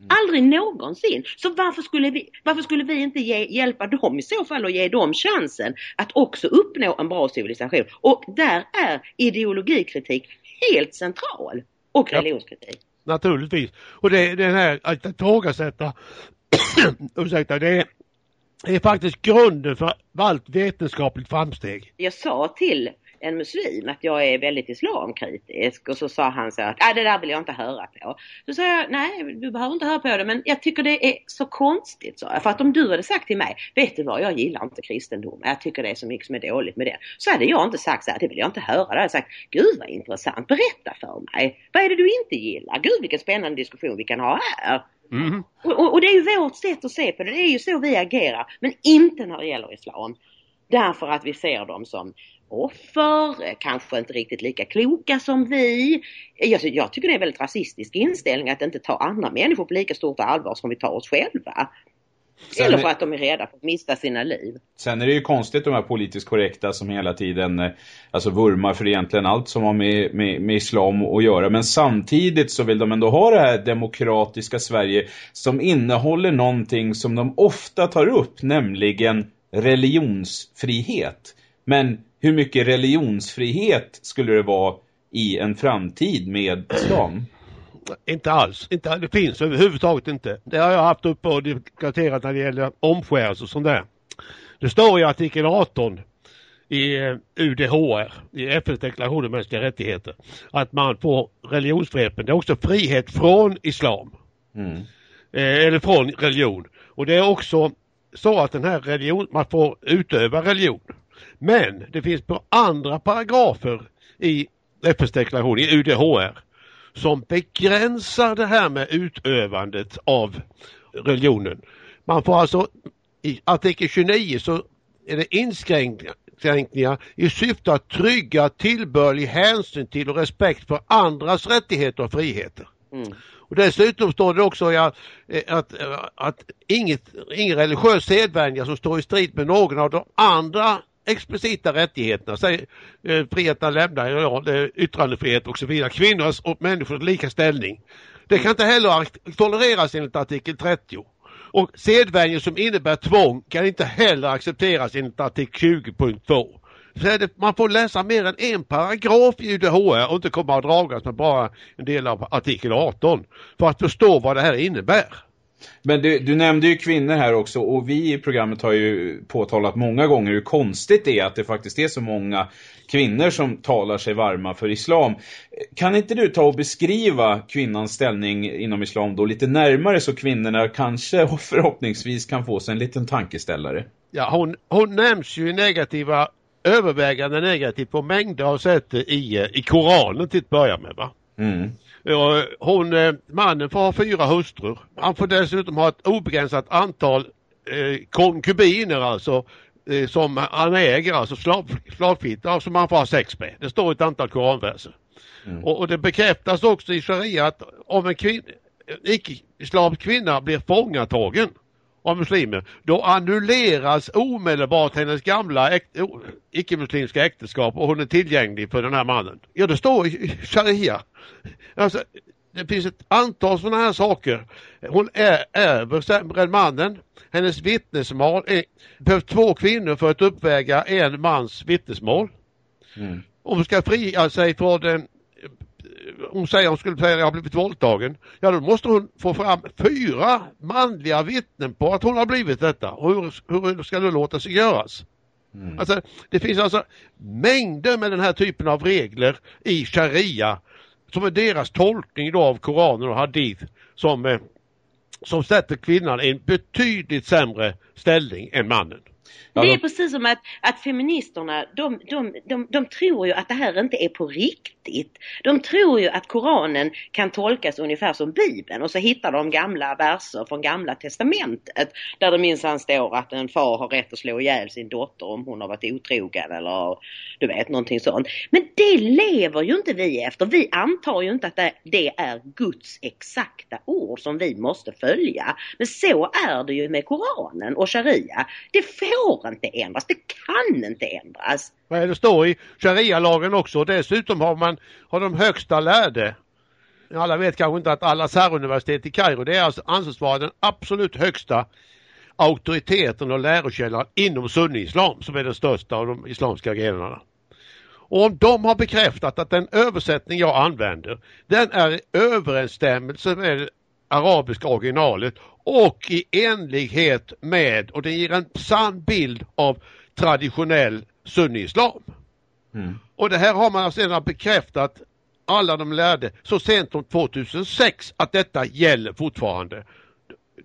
Aldrig någonsin. Så varför skulle vi, varför skulle vi inte ge, hjälpa dem i så fall och ge dem chansen att också uppnå en bra civilisation? Och där är ideologikritik helt central. Och Ja. religionskritik. Naturligtvis. Och det, det här att ifrågasätta, ursäkta, det är, det är faktiskt grunden för allt vetenskapligt framsteg. Jag sa till en muslim att jag är väldigt islamkritisk och så sa han så att ah, det där vill jag inte höra på. Så sa jag nej du behöver inte höra på det men jag tycker det är så konstigt jag. För att om du hade sagt till mig, vet du vad jag gillar inte kristendom, jag tycker det är så mycket som är dåligt med det. Så hade jag inte sagt så här, det vill jag inte höra. Då hade jag sagt, gud vad intressant, berätta för mig. Vad är det du inte gillar? Gud vilken spännande diskussion vi kan ha här. Mm. Och, och, och det är ju vårt sätt att se på det, det är ju så vi agerar. Men inte när det gäller Islam. Därför att vi ser dem som offer, kanske inte riktigt lika kloka som vi. Jag, jag tycker det är en väldigt rasistisk inställning att inte ta andra människor på lika stort allvar som vi tar oss själva. Sen Eller för att de är rädda för att mista sina liv. Sen är det ju konstigt de här politiskt korrekta som hela tiden eh, alltså vurmar för egentligen allt som har med, med, med islam att göra. Men samtidigt så vill de ändå ha det här demokratiska Sverige som innehåller någonting som de ofta tar upp, nämligen religionsfrihet. Men hur mycket religionsfrihet skulle det vara i en framtid med islam? Inte alls. Inte, det finns överhuvudtaget inte. Det har jag haft uppe och diskuterat när det gäller omskärelse och sånt där. Det står i artikel 18 i eh, UDHR, i FNs deklaration om mänskliga rättigheter, att man får religionsfrihet. Men det är också frihet från islam. Mm. Eh, eller från religion. Och det är också så att den här religion, man får utöva religion. Men det finns på andra paragrafer i FNs deklaration, i UDHR, som begränsar det här med utövandet av religionen. Man får alltså i artikel 29 så är det inskränkningar i syfte att trygga tillbörlig hänsyn till och respekt för andras rättigheter och friheter. Mm. Och dessutom står det också att, att, att inget, ingen religiös sedvänja som står i strid med någon av de andra explicita rättigheterna, säg eh, friheten att lämna, ja, yttrandefrihet och så vidare, kvinnors och människors lika ställning. Det kan inte heller tolereras enligt artikel 30. Och sedvänjor som innebär tvång kan inte heller accepteras enligt artikel 20.2. Så man får läsa mer än en paragraf i UDHR och inte komma och dragas med bara en del av artikel 18 för att förstå vad det här innebär. Men du, du nämnde ju kvinnor här också och vi i programmet har ju påtalat många gånger hur konstigt det är att det faktiskt är så många kvinnor som talar sig varma för islam. Kan inte du ta och beskriva kvinnans ställning inom islam då lite närmare så kvinnorna kanske och förhoppningsvis kan få sig en liten tankeställare? Ja, hon, hon nämns ju i negativa, övervägande negativt på mängder av sätt i, i Koranen till att börja med. Va? Mm. Hon, eh, mannen får ha fyra hustrur. Han får dessutom ha ett obegränsat antal eh, konkubiner alltså eh, som han äger, alltså slav, slavfitter som han får ha sex med. Det står ett antal koranverser. Mm. Och, och det bekräftas också i sharia att om en kvin, icke-islamsk kvinna blir fångatagen av muslimer, då annulleras omedelbart hennes gamla äk- o- icke-muslimska äktenskap och hon är tillgänglig för den här mannen. Ja, det står i sharia. Alltså, det finns ett antal sådana här saker. Hon är över sämre än mannen. Hennes vittnesmål är, behövs två kvinnor för att uppväga en mans vittnesmål. Mm. Om hon ska fria sig från den hon säger hon skulle säga att jag har blivit våldtagen. Ja då måste hon få fram fyra manliga vittnen på att hon har blivit detta. Och hur, hur ska det låta sig göras? Mm. Alltså det finns alltså mängder med den här typen av regler i sharia som är deras tolkning då av Koranen och Hadith som, eh, som sätter kvinnan i en betydligt sämre ställning än mannen. Ja, det är de- precis som att, att feministerna, de, de, de, de tror ju att det här inte är på riktigt. De tror ju att Koranen kan tolkas ungefär som Bibeln och så hittar de gamla verser från gamla testamentet där det minsann står att en far har rätt att slå ihjäl sin dotter om hon har varit otrogen eller du vet någonting sånt. Men det lever ju inte vi efter. Vi antar ju inte att det, det är Guds exakta ord som vi måste följa. Men så är det ju med Koranen och Sharia. Det får inte ändras. Det kan inte ändras. Nej, det står i sharia-lagen också dessutom har man har de högsta lärde. Alla vet kanske inte att Al-Azhar-universitetet i Kairo det är alltså anses vara den absolut högsta auktoriteten och lärokällan inom sunni-islam som är den största av de islamska grenarna. Och om de har bekräftat att den översättning jag använder den är i överensstämmelse med det arabiska originalet och i enlighet med och den ger en sann bild av traditionell sunni-islam. Mm. Och det här har man sedan bekräftat alla de lärde så sent som 2006 att detta gäller fortfarande.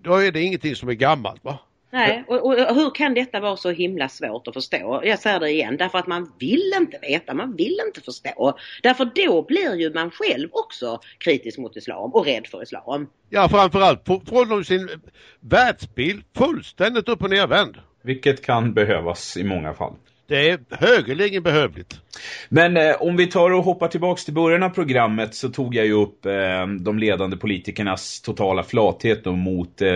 Då är det ingenting som är gammalt va? Nej, och, och, och hur kan detta vara så himla svårt att förstå? Jag säger det igen, därför att man vill inte veta, man vill inte förstå. Därför då blir ju man själv också kritisk mot islam och rädd för islam. Ja, framförallt på- från sin världsbild fullständigt upp och nervänd. Vilket kan behövas i många fall. Det är högerligen behövligt. Men eh, om vi tar och hoppar tillbaks till början av programmet så tog jag ju upp eh, de ledande politikernas totala flathet mot eh,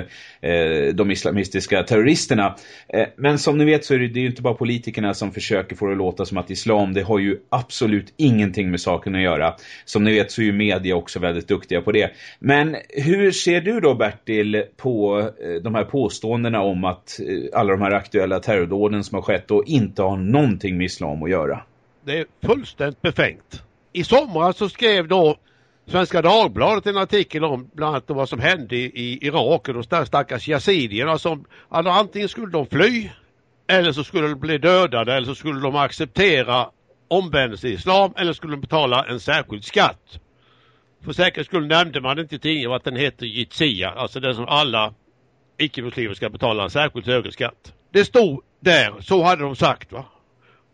eh, de islamistiska terroristerna. Eh, men som ni vet så är det, det är ju inte bara politikerna som försöker få det att låta som att islam, det har ju absolut ingenting med saken att göra. Som ni vet så är ju media också väldigt duktiga på det. Men hur ser du då Bertil på eh, de här påståendena om att eh, alla de här aktuella terrordåden som har skett och inte har någonting med islam att göra? Det är fullständigt befängt. I somras så skrev då Svenska Dagbladet en artikel om bland annat vad som hände i, Irak och de stackars yazidierna som alltså, antingen skulle de fly eller så skulle de bli dödade eller så skulle de acceptera omvändelse i islam eller skulle de betala en särskild skatt. För säkerhets skull nämnde man inte i tidningen att den heter jizia, alltså den som alla icke-muslimer ska betala en särskilt högre skatt. Det stod där, så hade de sagt va.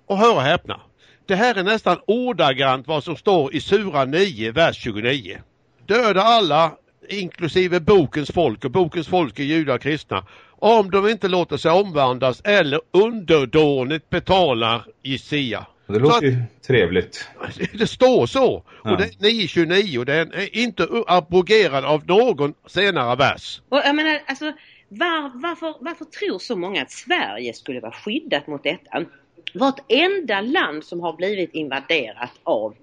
Och hör och häpna. Det här är nästan ordagrant vad som står i Sura 9, vers 29. Döda alla, inklusive bokens folk, och bokens folk är judar och kristna, om de inte låter sig omvandlas eller underdånigt betalar jizia. Det låter ju trevligt. Det står så. Ja. Och det är 929 och den är inte abrogerad av någon senare vers. Och jag menar alltså var, varför, varför tror så många att Sverige skulle vara skyddat mot detta? Vartenda land som har blivit invaderat av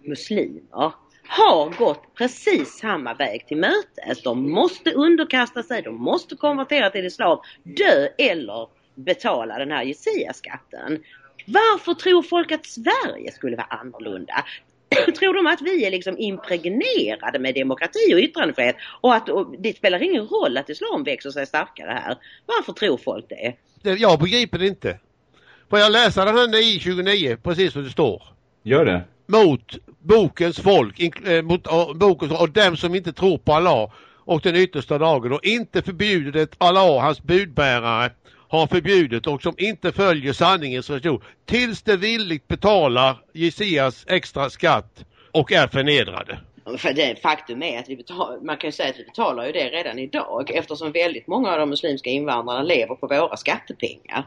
muslimer har gått precis samma väg till mötes. De måste underkasta sig, de måste konvertera till islam, dö eller betala den här Jesiaskatten. Varför tror folk att Sverige skulle vara annorlunda? Tror de att vi är liksom impregnerade med demokrati och yttrandefrihet och att och det spelar ingen roll att islam växer sig starkare här? Varför tror folk? Det- Jag begriper det inte. Får jag läsa den här 929 precis som det står? Gör det. mot bokens folk, eh, mot uh, bokens och dem som inte tror på Allah och den yttersta dagen och inte förbjudet Allah och hans budbärare har förbjudit och som inte följer sanningens religion tills de villigt betalar Jesias extra skatt och är förnedrade. För det, faktum är att vi betalar, man kan ju säga att vi betalar ju det redan idag eftersom väldigt många av de muslimska invandrarna lever på våra skattepengar.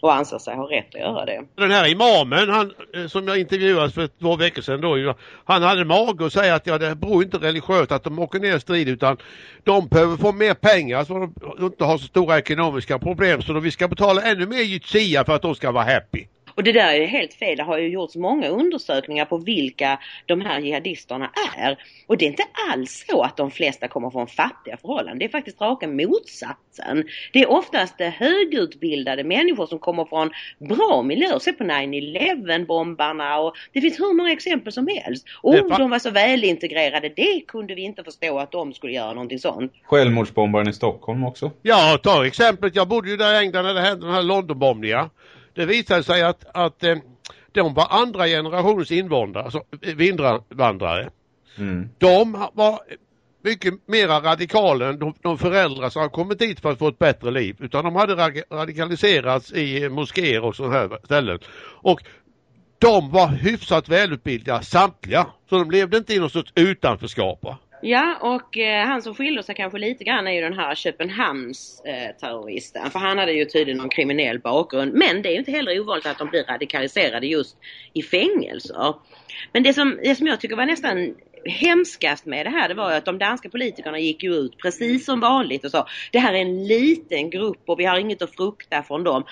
Och anser sig ha rätt att göra det. Den här imamen han, eh, som jag intervjuade för två veckor sedan då, han hade mage att säga att ja, det beror inte religiöst att de åker ner i strid utan de behöver få mer pengar så de inte har så stora ekonomiska problem så då vi ska betala ännu mer jizya för att de ska vara happy. Och det där är ju helt fel. Det har ju gjorts många undersökningar på vilka de här jihadisterna är. Och det är inte alls så att de flesta kommer från fattiga förhållanden. Det är faktiskt raka motsatsen. Det är oftast högutbildade människor som kommer från bra miljöer. Se på 9-11 bombarna och det finns hur många exempel som helst. Fa- de var så välintegrerade. Det kunde vi inte förstå att de skulle göra någonting sånt. Självmordsbombaren i Stockholm också. Ja, ta exemplet. Jag bodde ju där i England när det hände den här Londonbombningen. Det visade sig att, att eh, de var andra generationens invandrare, alltså invandrare. Mm. De var mycket mera radikala än de, de föräldrar som har kommit hit för att få ett bättre liv. Utan de hade ra- radikaliserats i moskéer och sådana här ställen. Och de var hyfsat välutbildade samtliga. Så de levde inte i något sorts utanförskap. Ja och eh, han som skiljer sig kanske lite grann är ju den här Köpenhamns eh. För han hade ju tydligen någon kriminell bakgrund. Men det är ju inte heller ovanligt att de blir radikaliserade just i fängelser. Men det som, det som jag tycker var nästan hemskast med det här det var ju att de danska politikerna gick ju ut precis som vanligt och sa det här är en liten grupp och vi har inget att frukta från dem.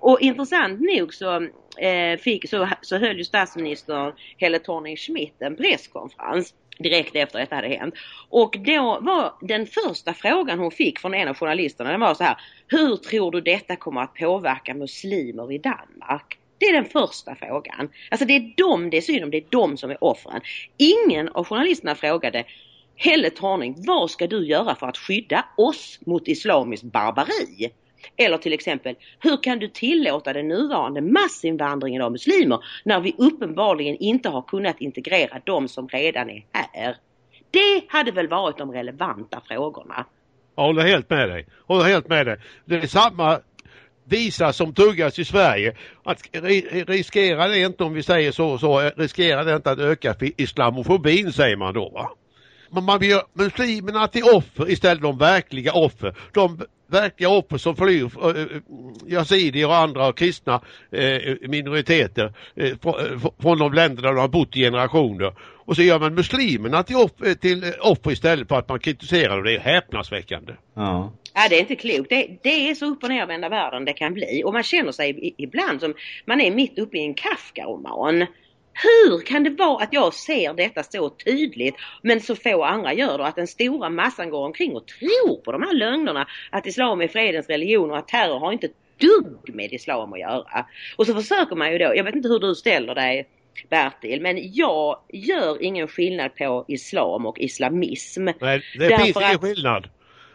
Och intressant nog så, eh, fick, så, så höll ju statsministern Helle Thorning-Schmidt en presskonferens direkt efter att detta hade hänt. Och då var den första frågan hon fick från en av journalisterna, den var så här. Hur tror du detta kommer att påverka muslimer i Danmark? Det är den första frågan. Alltså det är dem det är synd om, det är de som är offren. Ingen av journalisterna frågade Helle Thorning, vad ska du göra för att skydda oss mot islamisk barbari? Eller till exempel, hur kan du tillåta den nuvarande massinvandringen av muslimer när vi uppenbarligen inte har kunnat integrera de som redan är här? Det hade väl varit de relevanta frågorna. Jag håller helt med dig. Håller helt med dig. Det är samma visa som tuggas i Sverige. Att riskera det inte om vi säger så, så riskerar det inte att öka islamofobin säger man då va. Men man vill göra muslimerna till offer istället de verkliga offer. De verkliga offer som flyr, äh, yazidier och andra kristna äh, minoriteter från de länder där de har bott i generationer. Och så gör man muslimerna till offer, till offer istället för att man kritiserar dem. Det är häpnadsväckande. Ja. Ja, det är inte klokt. Det, det är så upp och nervända världen det kan bli. Och man känner sig ibland som man är mitt uppe i en Kafka-roman. Hur kan det vara att jag ser detta så tydligt men så få andra gör det? Att den stora massan går omkring och tror på de här lögnerna att islam är fredens religion och att terror har inte dugg med islam att göra. Och så försöker man ju då, jag vet inte hur du ställer dig Bertil, men jag gör ingen skillnad på islam och islamism. Nej, det finns ingen skillnad.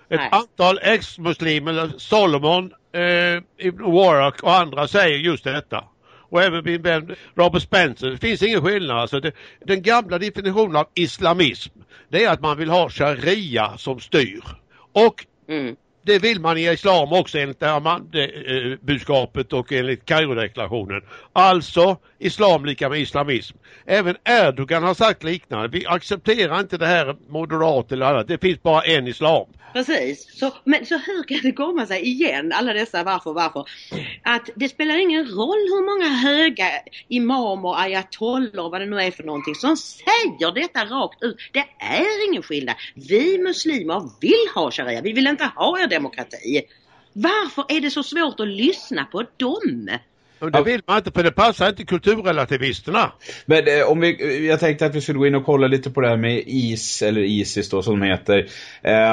Ett Nej. antal ex-muslimer, Solomon, eh, Ibn Warrak och andra säger just detta och även min vän Robert Spencer. Det finns ingen skillnad. Alltså det, den gamla definitionen av islamism det är att man vill ha sharia som styr. Och mm. det vill man i islam också enligt det här budskapet och enligt Kairodeklarationen. Alltså islam lika med islamism. Även Erdogan har sagt liknande. Vi accepterar inte det här moderat eller annat. Det finns bara en islam. Precis. Så, men så hur kan det komma sig igen, alla dessa varför, varför? Att det spelar ingen roll hur många höga imamer, ayatollor, vad det nu är för någonting som säger detta rakt ut. Det är ingen skillnad. Vi muslimer vill ha sharia. Vi vill inte ha er demokrati. Varför är det så svårt att lyssna på dem? Men det vill man inte för det passar inte kulturrelativisterna. Men eh, om vi, jag tänkte att vi skulle gå in och kolla lite på det här med IS eller ISIS då som de heter.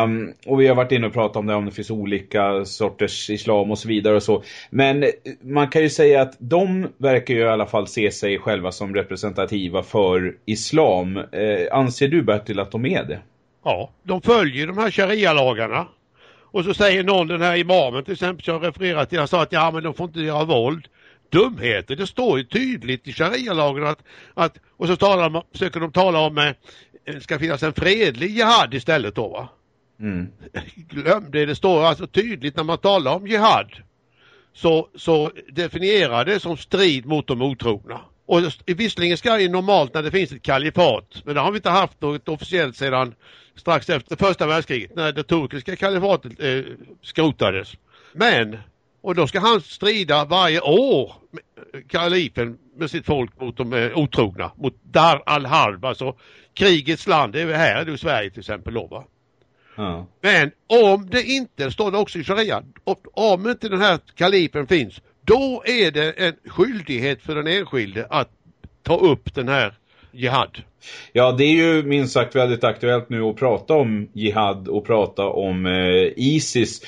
Um, och vi har varit inne och pratat om det om det finns olika sorters islam och så vidare och så. Men eh, man kan ju säga att de verkar ju i alla fall se sig själva som representativa för islam. Uh, anser du Bertil att de är det? Ja, de följer de här sharia-lagarna. Och så säger någon, den här imamen till exempel, som jag refererat till, han sa att ja men de får inte göra våld dumheter. Det står ju tydligt i sharia-lagen att, att och så talar de, försöker de tala om eh, det ska finnas en fredlig jihad istället då va. Mm. Glöm det, det står alltså tydligt när man talar om jihad så, så definierar det som strid mot de otrogna. Och visserligen ska ju normalt när det finns ett kalifat, men det har vi inte haft något officiellt sedan strax efter första världskriget när det turkiska kalifatet eh, skrotades. Men och då ska han strida varje år, kalifen med sitt folk mot de eh, otrogna, mot Dar al-Harb, alltså krigets land, det är här i Sverige till exempel då va. Ja. Men om det inte, står det också i sharia, om inte den här kalifen finns, då är det en skyldighet för den enskilde att ta upp den här jihad. Ja, det är ju minst sagt väldigt aktuellt nu att prata om jihad och prata om eh, Isis.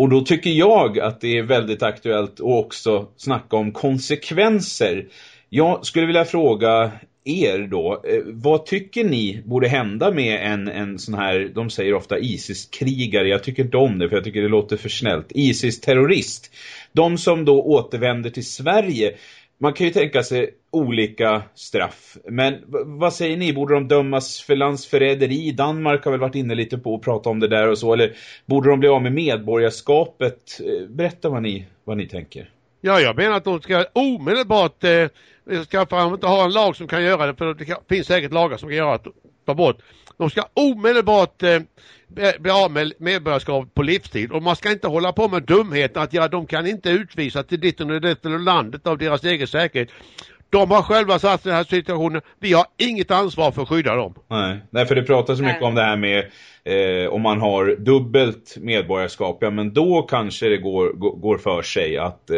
Och då tycker jag att det är väldigt aktuellt att också snacka om konsekvenser. Jag skulle vilja fråga er då, eh, vad tycker ni borde hända med en, en sån här, de säger ofta ISIS-krigare, jag tycker inte om det för jag tycker det låter för snällt, ISIS-terrorist. De som då återvänder till Sverige, man kan ju tänka sig olika straff. Men vad säger ni? Borde de dömas för landsförräderi? Danmark har väl varit inne lite på att prata om det där och så. Eller borde de bli av med medborgarskapet? Eh, berätta vad ni, vad ni tänker. Ja, jag menar att de ska omedelbart eh, skaffa, inte ha en lag som kan göra det, för det finns säkert lagar som kan göra att ta bort. De ska omedelbart eh, bli av med medborgarskap på livstid och man ska inte hålla på med dumheten att ja, de kan inte utvisa till ditt och det landet av deras egen säkerhet. De har själva satt den här situationen. Vi har inget ansvar för att skydda dem. Nej, Nej för det pratas så mycket om det här med eh, om man har dubbelt medborgarskap. Ja, men då kanske det går, går för sig att, eh,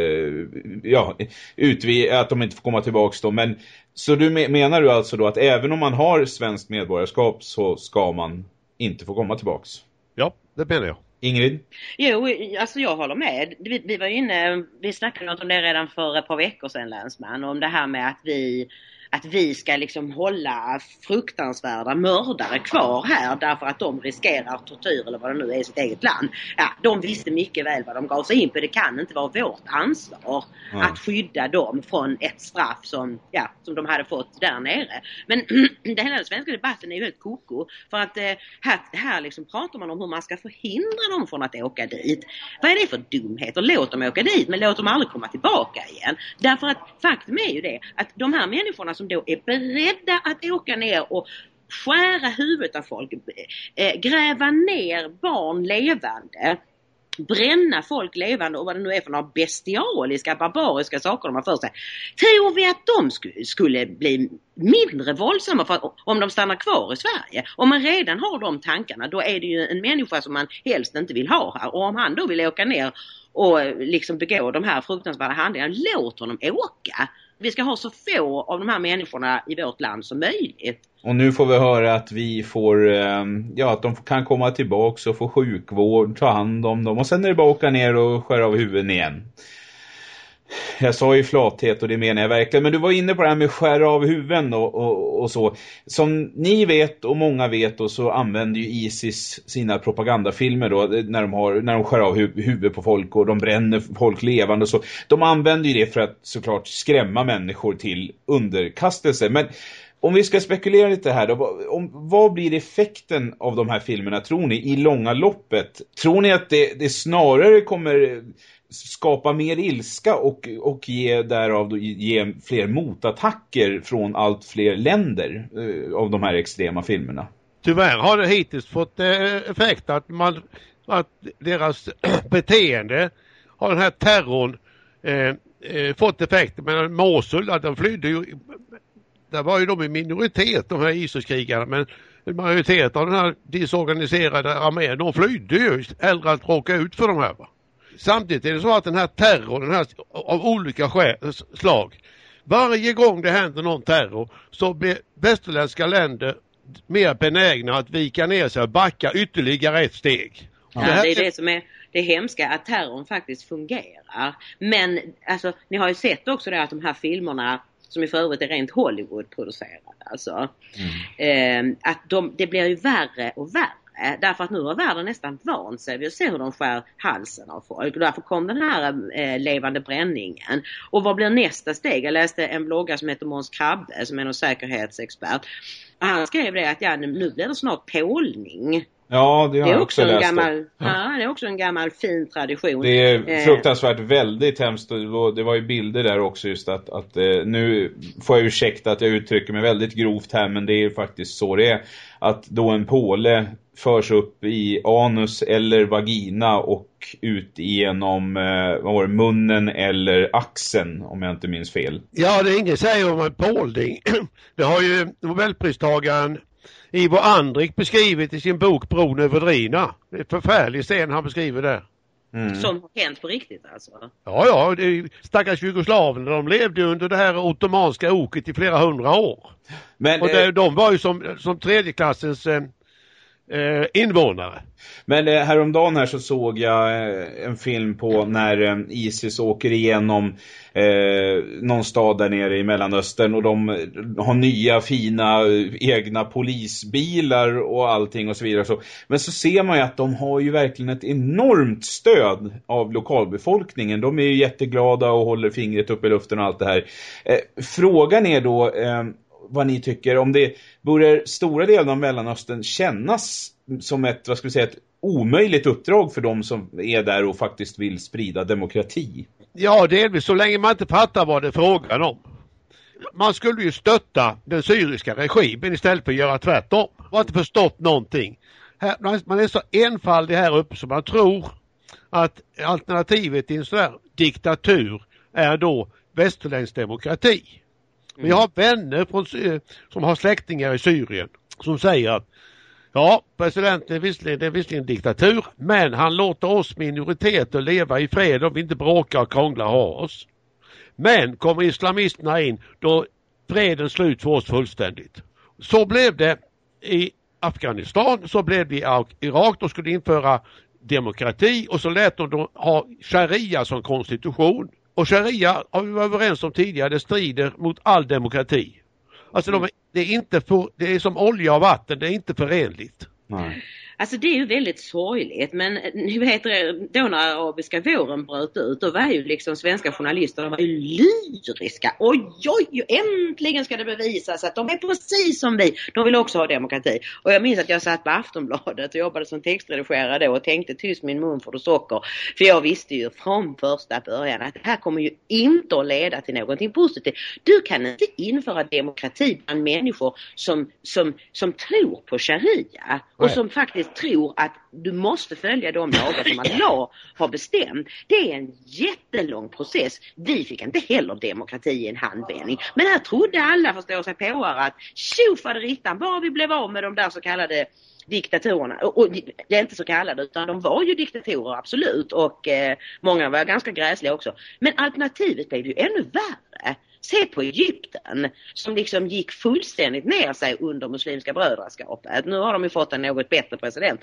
ja, utvi att de inte får komma tillbaka då. Men så du menar du alltså då att även om man har svenskt medborgarskap så ska man inte få komma tillbaks? Ja, det menar jag. Ingrid? Jo, alltså jag håller med. Vi, vi var inne, vi snackade om det redan för ett par veckor sedan länsman, om det här med att vi att vi ska liksom hålla fruktansvärda mördare kvar här därför att de riskerar tortyr eller vad det nu är i sitt eget land. Ja, de visste mycket väl vad de gav sig in på. Det kan inte vara vårt ansvar Mm. att skydda dem från ett straff som, ja, som de hade fått där nere. Men det hela den svenska debatten är ju helt koko. För att eh, här, här liksom pratar man om hur man ska förhindra dem från att åka dit. Vad är det för dumheter? Låt dem åka dit men låt dem aldrig komma tillbaka igen. Därför att faktum är ju det att de här människorna som då är beredda att åka ner och skära huvudet av folk, eh, gräva ner barn levande bränna folk levande och vad det nu är för några bestialiska, barbariska saker de har för sig. Tror vi att de skulle, skulle bli mindre våldsamma för, att- om de stannar kvar i Sverige? Om man redan har de tankarna då är det ju en människa som man helst inte vill ha här och om han då vill åka ner och liksom begå de här fruktansvärda handlingarna, låt honom åka. Vi ska ha så få av de här människorna i vårt land som möjligt. Och nu får vi höra att vi får, ehm, ja att de kan komma tillbaka och få sjukvård, ta hand om dem och sen är det bara att åka ner och skära av huvuden igen. Jag sa ju flathet och det menar jag verkligen. Men du var inne på det här med skära av huvuden och, och, och så. Som ni vet och många vet och så använder ju Isis sina propagandafilmer då eh, när de, har, när de skär av hu huvudet på folk och de bränner folk levande och så. De använder ju det för att såklart skrämma människor till underkastelse. Men om vi ska spekulera lite här då, vad- om, vad blir effekten av de här filmerna tror ni i långa loppet? Tror ni att det, det snarare kommer skapa mer ilska och, och ge därav då, ge fler motattacker från allt fler länder eh, av de här extrema filmerna? Tyvärr har det hittills fått eh, effekt att, man, att deras beteende har den här terrorn eh, eh, fått effekt. Men Mosul, att de flydde ju, där var ju de i minoritet de här ISIS-krigarna men en majoritet av den här disorganiserade armén de flydde ju hellre att råka ut för de här. Va? Samtidigt är det så att den här terrorn, den här, av olika slag, varje gång det händer någon terror så blir västerländska länder mer benägna att vika ner sig och backa ytterligare ett steg. Ja, Det här det är det som är det hemska, att terrorn faktiskt fungerar. Men alltså, ni har ju sett också det att de här filmerna som ju för övrigt är rent Hollywood-producerade alltså. Eh, att de, det blir ju värre och värre. Eh, därför att nu har världen nästan vant sig vid att se hur de skär halsen av folk. Därför kom den här eh, levande bränningen. Och vad blir nästa steg? Jag läste en bloggare som heter Måns Krabbe som är någon säkerhetsexpert. Och han skrev det att ja, nu blir det snart pålning. Ja, det har Det är jag också också en läst om. gammal, ja. det är också en gammal fin tradition. Det är Eh, fruktansvärt väldigt hemskt och det var- ju bilder där också just att, att eh, nu får jag ursäkta att jag uttrycker mig väldigt grovt här men det är ju faktiskt så det är. Att då en påle förs upp i anus eller vagina och ut genom eh, vad var det, munnen eller axeln om jag inte minns fel. Ja, det är ingen säger om en pålning. Det har ju Nobelpristagaren Ivo Andrik beskrivit i sin bok Bron över Drina. Det är en förfärlig scen han beskriver där. Mm. Som har hänt på riktigt alltså. Ja, ja, det är, stackars jugoslaverna de levde under det här ottomanska oket i flera hundra år. Men, Och eh, det, de var ju som, som tredjeklassens eh, eh, invånare. Men eh, häromdagen här så såg jag eh, en film på när eh, Isis åker igenom eh, någon stad där nere i Mellanöstern och de eh, har nya fina eh, egna polisbilar och allting och så vidare. Så. Men så ser man ju att de har ju verkligen ett enormt stöd av lokalbefolkningen. De är ju jätteglada och håller fingret upp i luften och allt det här. Eh, frågan är då eh, vad ni tycker om det borde stora delar av Mellanöstern kännas som ett, vad ska vi säga, ett omöjligt uppdrag för de som är där och faktiskt vill sprida demokrati. Ja, delvis så länge man inte fattar vad det är frågan om. Man skulle ju stötta den syriska regimen istället för att göra tvärtom. Man har inte förstått någonting. Man är så enfaldig här uppe så man tror att alternativet i en sån här diktatur är då västerländsk demokrati. Men jag har vänner från, som har släktingar i Syrien som säger att ja, presidenten är visserligen, det är visserligen en diktatur men han låter oss minoriteter leva i fred om vi inte bråkar och krånglar och har oss. Men kommer islamisterna in då är freden slut för oss fullständigt. Så blev det i Afghanistan, så blev det i Irak. De skulle införa demokrati och så lät de dem ha sharia som konstitution. Och sharia har vi varit överens om tidigare, det strider mot all demokrati. Alltså de, det, är inte för, det är som olja och vatten, det är inte förenligt. Nej. Alltså det är ju väldigt sorgligt men ni vet då när arabiska våren bröt ut då var ju liksom svenska journalister de var ju lyriska. Oj oj äntligen ska det bevisas att de är precis som vi. De vill också ha demokrati. Och jag minns att jag satt på Aftonbladet och jobbade som textredigerare då och tänkte tyst min mun för du socker. För jag visste ju från första början att det här kommer ju inte att leda till någonting positivt. Du kan inte införa demokrati bland människor som, som, som tror på sharia och Nej. som faktiskt tror att du måste följa de lagar som Allah har bestämt. Det är en jättelång process. Vi fick inte heller demokrati i en handvändning. Men här trodde alla förstår sig på att tjofade rittan, bara vi blev av med de där så kallade diktatorerna. Och, och det är inte så kallade utan de var ju diktatorer absolut och eh, många var ganska gräsliga också. Men alternativet blev ju ännu värre. Se på Egypten som liksom gick fullständigt ner sig under Muslimska brödraskapet. Nu har de ju fått en något bättre president.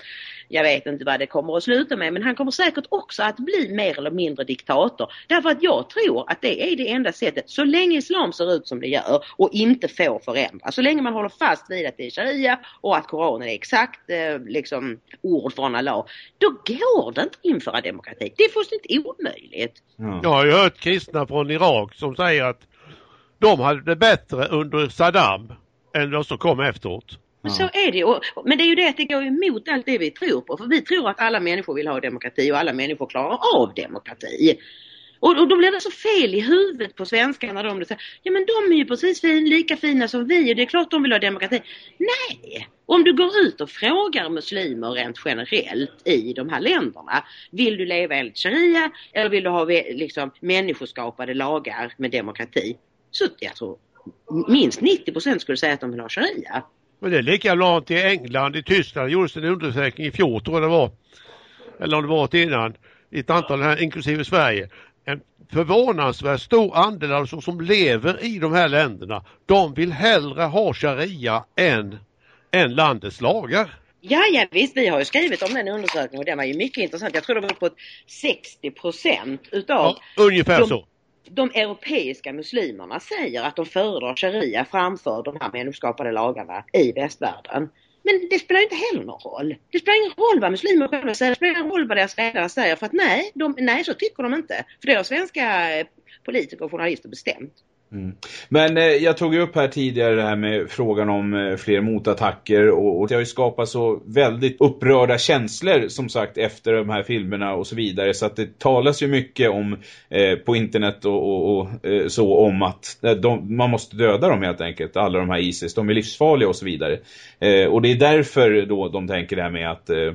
Jag vet inte vad det kommer att sluta med men han kommer säkert också att bli mer eller mindre diktator. Därför att jag tror att det är det enda sättet så länge islam ser ut som det gör och inte får förändras. Så länge man håller fast vid att det är sharia och att Koranen är exakt eh, liksom ord från Allah. Då går det inte att införa demokrati. Det är fullständigt omöjligt. Ja. Jag har ju hört kristna från Irak som säger att de hade det bättre under Saddam än de som kom efteråt. Men så är det och, Men det är ju det att det går emot allt det vi tror på. För vi tror att alla människor vill ha demokrati och alla människor klarar av demokrati. Och, och då blir det så fel i huvudet på svenskarna de säger ja men de är ju precis fin, lika fina som vi och det är klart de vill ha demokrati. Nej! Om du går ut och frågar muslimer rent generellt i de här länderna. Vill du leva enligt sharia eller vill du ha liksom, människoskapade lagar med demokrati? Så jag tror minst 90% skulle säga att de vill ha sharia. Men det är likadant i England, i Tyskland Det gjordes en undersökning i fjol tror jag det var. Eller om det var året innan. I ett antal här, inklusive Sverige. En förvånansvärt stor andel alltså som lever i de här länderna. De vill hellre ha sharia än, än landets lagar. Ja, ja visst, vi har ju skrivit om den undersökningen och den var ju mycket intressant. Jag tror det var på 60 procent utav Ja, ungefär de- så de europeiska muslimerna säger att de föredrar sharia framför de här människoskapade lagarna i västvärlden. Men det spelar inte heller någon roll. Det spelar ingen roll vad muslimer själva säger, det spelar ingen roll vad deras ledare säger för att nej, de, nej så tycker de inte. För det har svenska eh, politiker och journalister bestämt. Mm. Men eh, jag tog ju upp här tidigare det här med frågan om eh, fler motattacker och, och det har ju skapat så väldigt upprörda känslor som sagt efter de här filmerna och så vidare så att det talas ju mycket om eh, på internet och, och, och eh, så om att eh, de, man måste döda dem helt enkelt, alla de här ISIS, de är livsfarliga och så vidare. Eh, och det är därför då de tänker det här med att eh,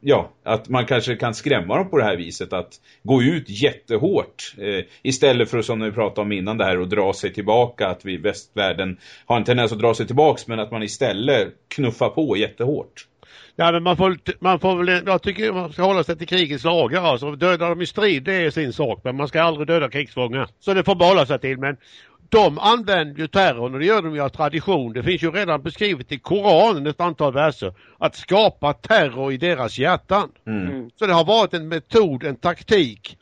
ja, att man kanske kan skrämma dem på det här viset att gå ut jättehårt eh, istället för som vi pratade om innan det här och dra sig tillbaka att vi i västvärlden har en tendens att dra sig tillbaks men att man istället knuffar på jättehårt. Ja men man får, man får väl, jag tycker man ska hålla sig till krigets lagar alltså. Döda dem i strid det är sin sak men man ska aldrig döda krigsfångar. Så det får man hålla sig till men de använder ju terrorn och det gör de ju av tradition. Det finns ju redan beskrivet i Koranen ett antal verser. Att skapa terror i deras hjärtan. Mm. Mm. Så det har varit en metod, en taktik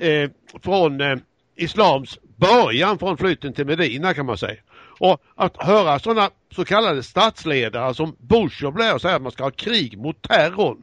eh, från eh, islams början från flytten till Medina kan man säga. Och att höra sådana så kallade statsledare som Bush och Blair säga att man ska ha krig mot terrorn.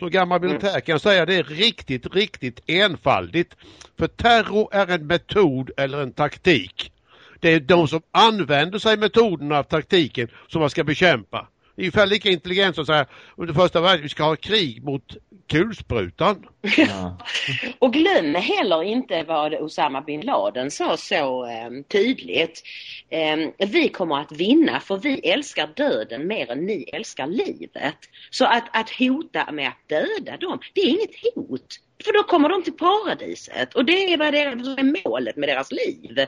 Som gammal militär kan jag säga det är riktigt, riktigt enfaldigt. För terror är en metod eller en taktik. Det är de som använder sig metoderna av taktiken som man ska bekämpa. Det är ungefär lika intelligent som att säga under första världskriget vi ska ha krig mot kulsprutan. Ja. Och glöm heller inte vad Osama bin Laden sa så eh, tydligt. Eh, vi kommer att vinna för vi älskar döden mer än ni älskar livet. Så att, att hota med att döda dem, det är inget hot. För då kommer de till paradiset och det är vad det är målet med deras liv.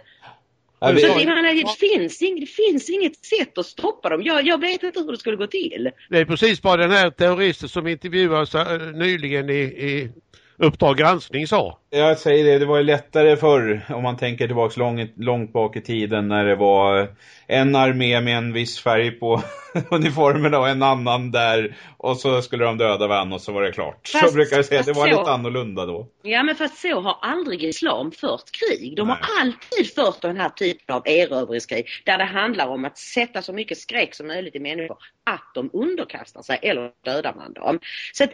Ja, vi- Så menar, det, finns ing, det finns inget sätt att stoppa dem. Jag, jag vet inte hur det skulle gå till. Det är precis vad den här terroristen som intervjuades eh, nyligen i, i Uppdrag granskning sa. Jag säger det, det var ju lättare förr om man tänker tillbaka långt, långt bak i tiden när det var en armé med en viss färg på uniformerna och en annan där och så skulle de döda varandra och så var det klart. Fast, så brukar jag säga, det var så, lite annorlunda då. Ja men fast så har aldrig islam fört krig. De Nej. har alltid fört den här typen av erövringskrig där det handlar om att sätta så mycket skräck som möjligt i människor att de underkastar sig eller dödar man dem. Så att,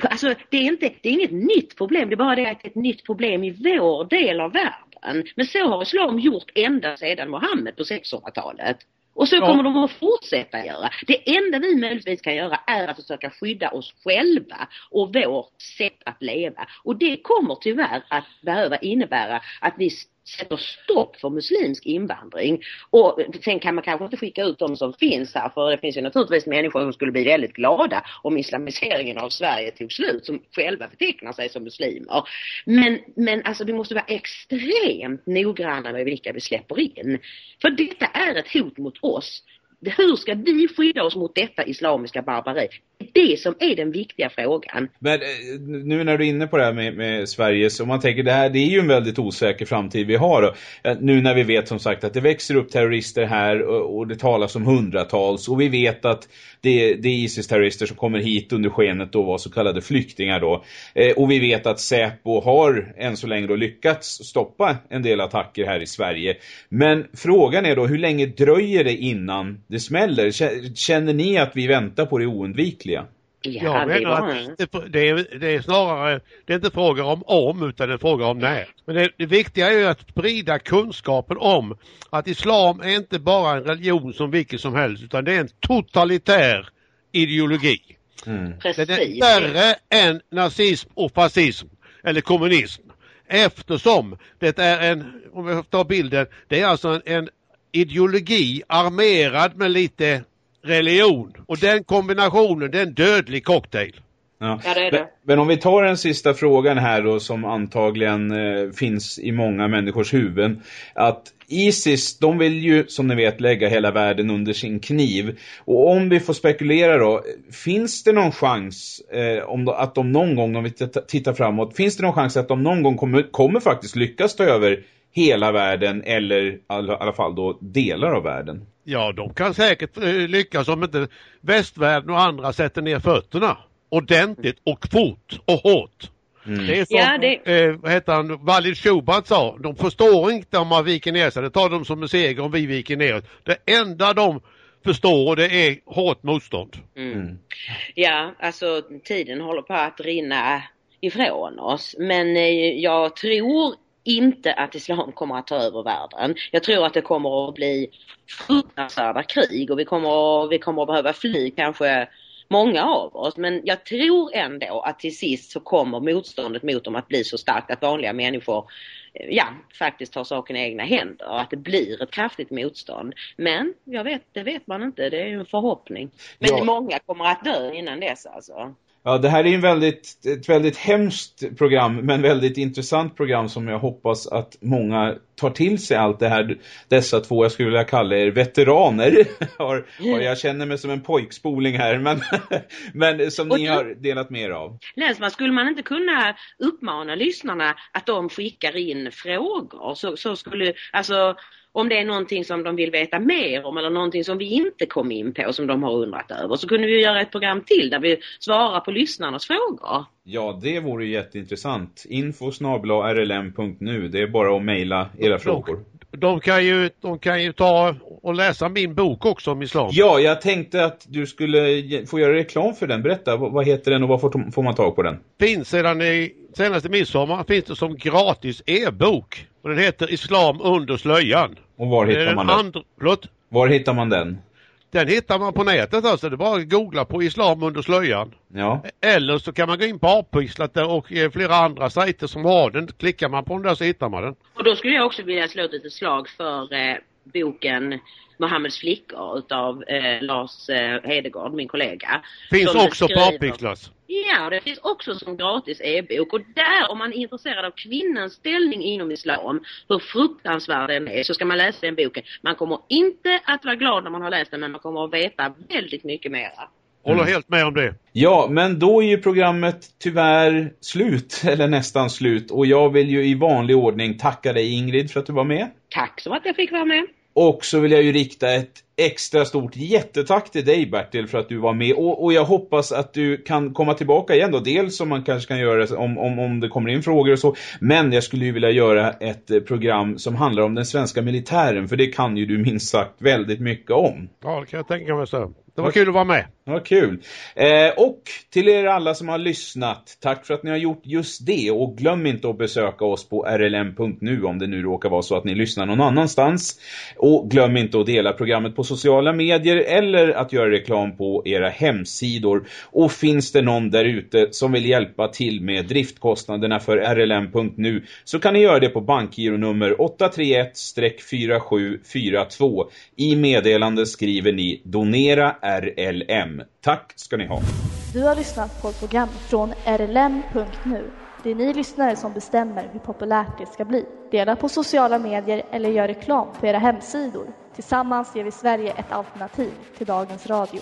alltså det är inte, det är inget nytt problem, det är bara det att det är ett nytt problem i vår del av världen. Men så har islam gjort ända sedan Mohammed på 600-talet. Och så kommer de att fortsätta göra. Det enda vi möjligtvis kan göra är att försöka skydda oss själva och vårt sätt att leva. Och det kommer tyvärr att behöva innebära att vi sätter stopp för muslimsk invandring. Och sen kan man kanske inte skicka ut de som finns här för det finns ju naturligtvis människor som skulle bli väldigt glada om islamiseringen av Sverige tog slut som själva betecknar sig som muslimer. Men, men alltså vi måste vara extremt noggranna med vilka vi släpper in. För detta är ett hot mot oss hur ska vi skydda oss mot detta islamiska barbari? Det är det som är den viktiga frågan. Men eh, nu när du är inne på det här med, med Sverige så man tänker det här det är ju en väldigt osäker framtid vi har. Och, eh, nu när vi vet som sagt att det växer upp terrorister här och, och det talas om hundratals och vi vet att det, det är ISIS-terrorister som kommer hit under skenet då var så kallade flyktingar då. Eh, och vi vet att Säpo har än så länge då lyckats stoppa en del attacker här i Sverige. Men frågan är då hur länge dröjer det innan det smäller? Känner ni att vi väntar på det oundvikliga? Ja, jag menar att det, det, är, det är snarare, det är inte fråga om om utan det är fråga om när. Men det, det viktiga är ju att sprida kunskapen om att islam är inte bara en religion som vilken som helst utan det är en totalitär ideologi. Mm. Den är värre än nazism och fascism eller kommunism. Eftersom det är en, om vi tar bilden, det är alltså en, en ideologi armerad med lite religion. Och den kombinationen, det är en dödlig cocktail. Ja. ja, det är det. Men om vi tar den sista frågan här då som antagligen eh, finns i många människors huvuden. Att Isis, de vill ju som ni vet lägga hela världen under sin kniv. Och om vi får spekulera då, finns det någon chans eh, om att de någon gång, om vi tittar framåt, finns det någon chans att de någon gång kommer, kommer faktiskt lyckas ta över hela världen eller i alla fall då delar av världen? Ja, de kan säkert eh, lyckas om inte västvärlden och andra sätter ner fötterna ordentligt och fort och hårt. Mm. Det är som, ja, det... Eh, vad heter han, Walid Schubat sa, de förstår inte om man viker ner sig, det tar de som en seger om vi viker ner oss. Det enda de förstår det är hårt motstånd. Mm. Mm. Ja, alltså tiden håller på att rinna ifrån oss men eh, jag tror inte att islam kommer att ta över världen. Jag tror att det kommer att bli fruktansvärda krig och vi kommer, vi kommer att behöva fly kanske många av oss. Men jag tror ändå att till sist så kommer motståndet mot dem att bli så starkt att vanliga människor ja, faktiskt tar saken i egna händer och att det blir ett kraftigt motstånd. Men jag vet, det vet man inte, det är en förhoppning. Men ja. många kommer att dö innan dess alltså. Ja, det här är en väldigt, ett väldigt hemskt program men väldigt intressant program som jag hoppas att många tar till sig allt det här. Dessa två, jag skulle vilja kalla er veteraner. har, har jag känner mig som en pojkspoling här men, men som ni har delat mer av. Länsman, skulle man inte kunna uppmana lyssnarna att de skickar in frågor? Så, så skulle, alltså om det är någonting som de vill veta mer om eller någonting som vi inte kom in på som de har undrat över så kunde vi göra ett program till där vi svarar på lyssnarnas frågor. Ja, det vore jätteintressant. Info rlm.nu. Det är bara att mejla era frågor. De kan, ju, de kan ju ta och läsa min bok också om islam. Ja, jag tänkte att du skulle få göra reklam för den. Berätta, vad heter den och vad får, får man tag på den? Finns sedan i senaste midsommar finns det som gratis e-bok. Och den heter Islam under slöjan. Och var hittar man den? Andra, var hittar man den? Den hittar man på nätet alltså. Det är bara att googla på Islam under slöjan. Ja. Eller så kan man gå in på Apixlat och eh, flera andra sajter som har den. Klickar man på den där så hittar man den. Och då skulle jag också vilja slå ett slag för eh, boken Mohammeds flickor utav eh, Lars eh, Hedegård, min kollega. Finns också på Apixlas. Ja, det finns också som gratis e-bok. Och där, om man är intresserad av kvinnans ställning inom islam, hur fruktansvärd den är, så ska man läsa den boken. Man kommer inte att vara glad när man har läst den, men man kommer att veta väldigt mycket mera. Håller helt med om det. Ja, men då är ju programmet tyvärr slut, eller nästan slut. Och jag vill ju i vanlig ordning tacka dig Ingrid för att du var med. Tack så att jag fick vara med. Och så vill jag ju rikta ett extra stort jättetack till dig Bertil för att du var med. Och, och jag hoppas att du kan komma tillbaka igen då. Dels som man kanske kan göra om, om, om det kommer in frågor och så. Men jag skulle ju vilja göra ett eh, program som handlar om den svenska militären. För det kan ju du minst sagt väldigt mycket om. Ja, det kan jag tänka mig så. Det var kul att vara med. Vad kul. Eh, och till er alla som har lyssnat, tack för att ni har gjort just det. Och glöm inte att besöka oss på rlm.nu om det nu råkar vara så att ni lyssnar någon annanstans. Och glöm inte att dela programmet på sociala medier eller att göra reklam på era hemsidor. Och finns det någon där ute som vill hjälpa till med driftkostnaderna för rlm.nu så kan ni göra det på bankgironummer 831-4742. I meddelande skriver ni Donera RLM. Tack ska ni ha. Du har lyssnat på ett program från rlm.nu. Det är ni lyssnare som bestämmer hur populärt det ska bli. Dela på sociala medier eller gör reklam på era hemsidor. Tillsammans ger vi Sverige ett alternativ till dagens radio.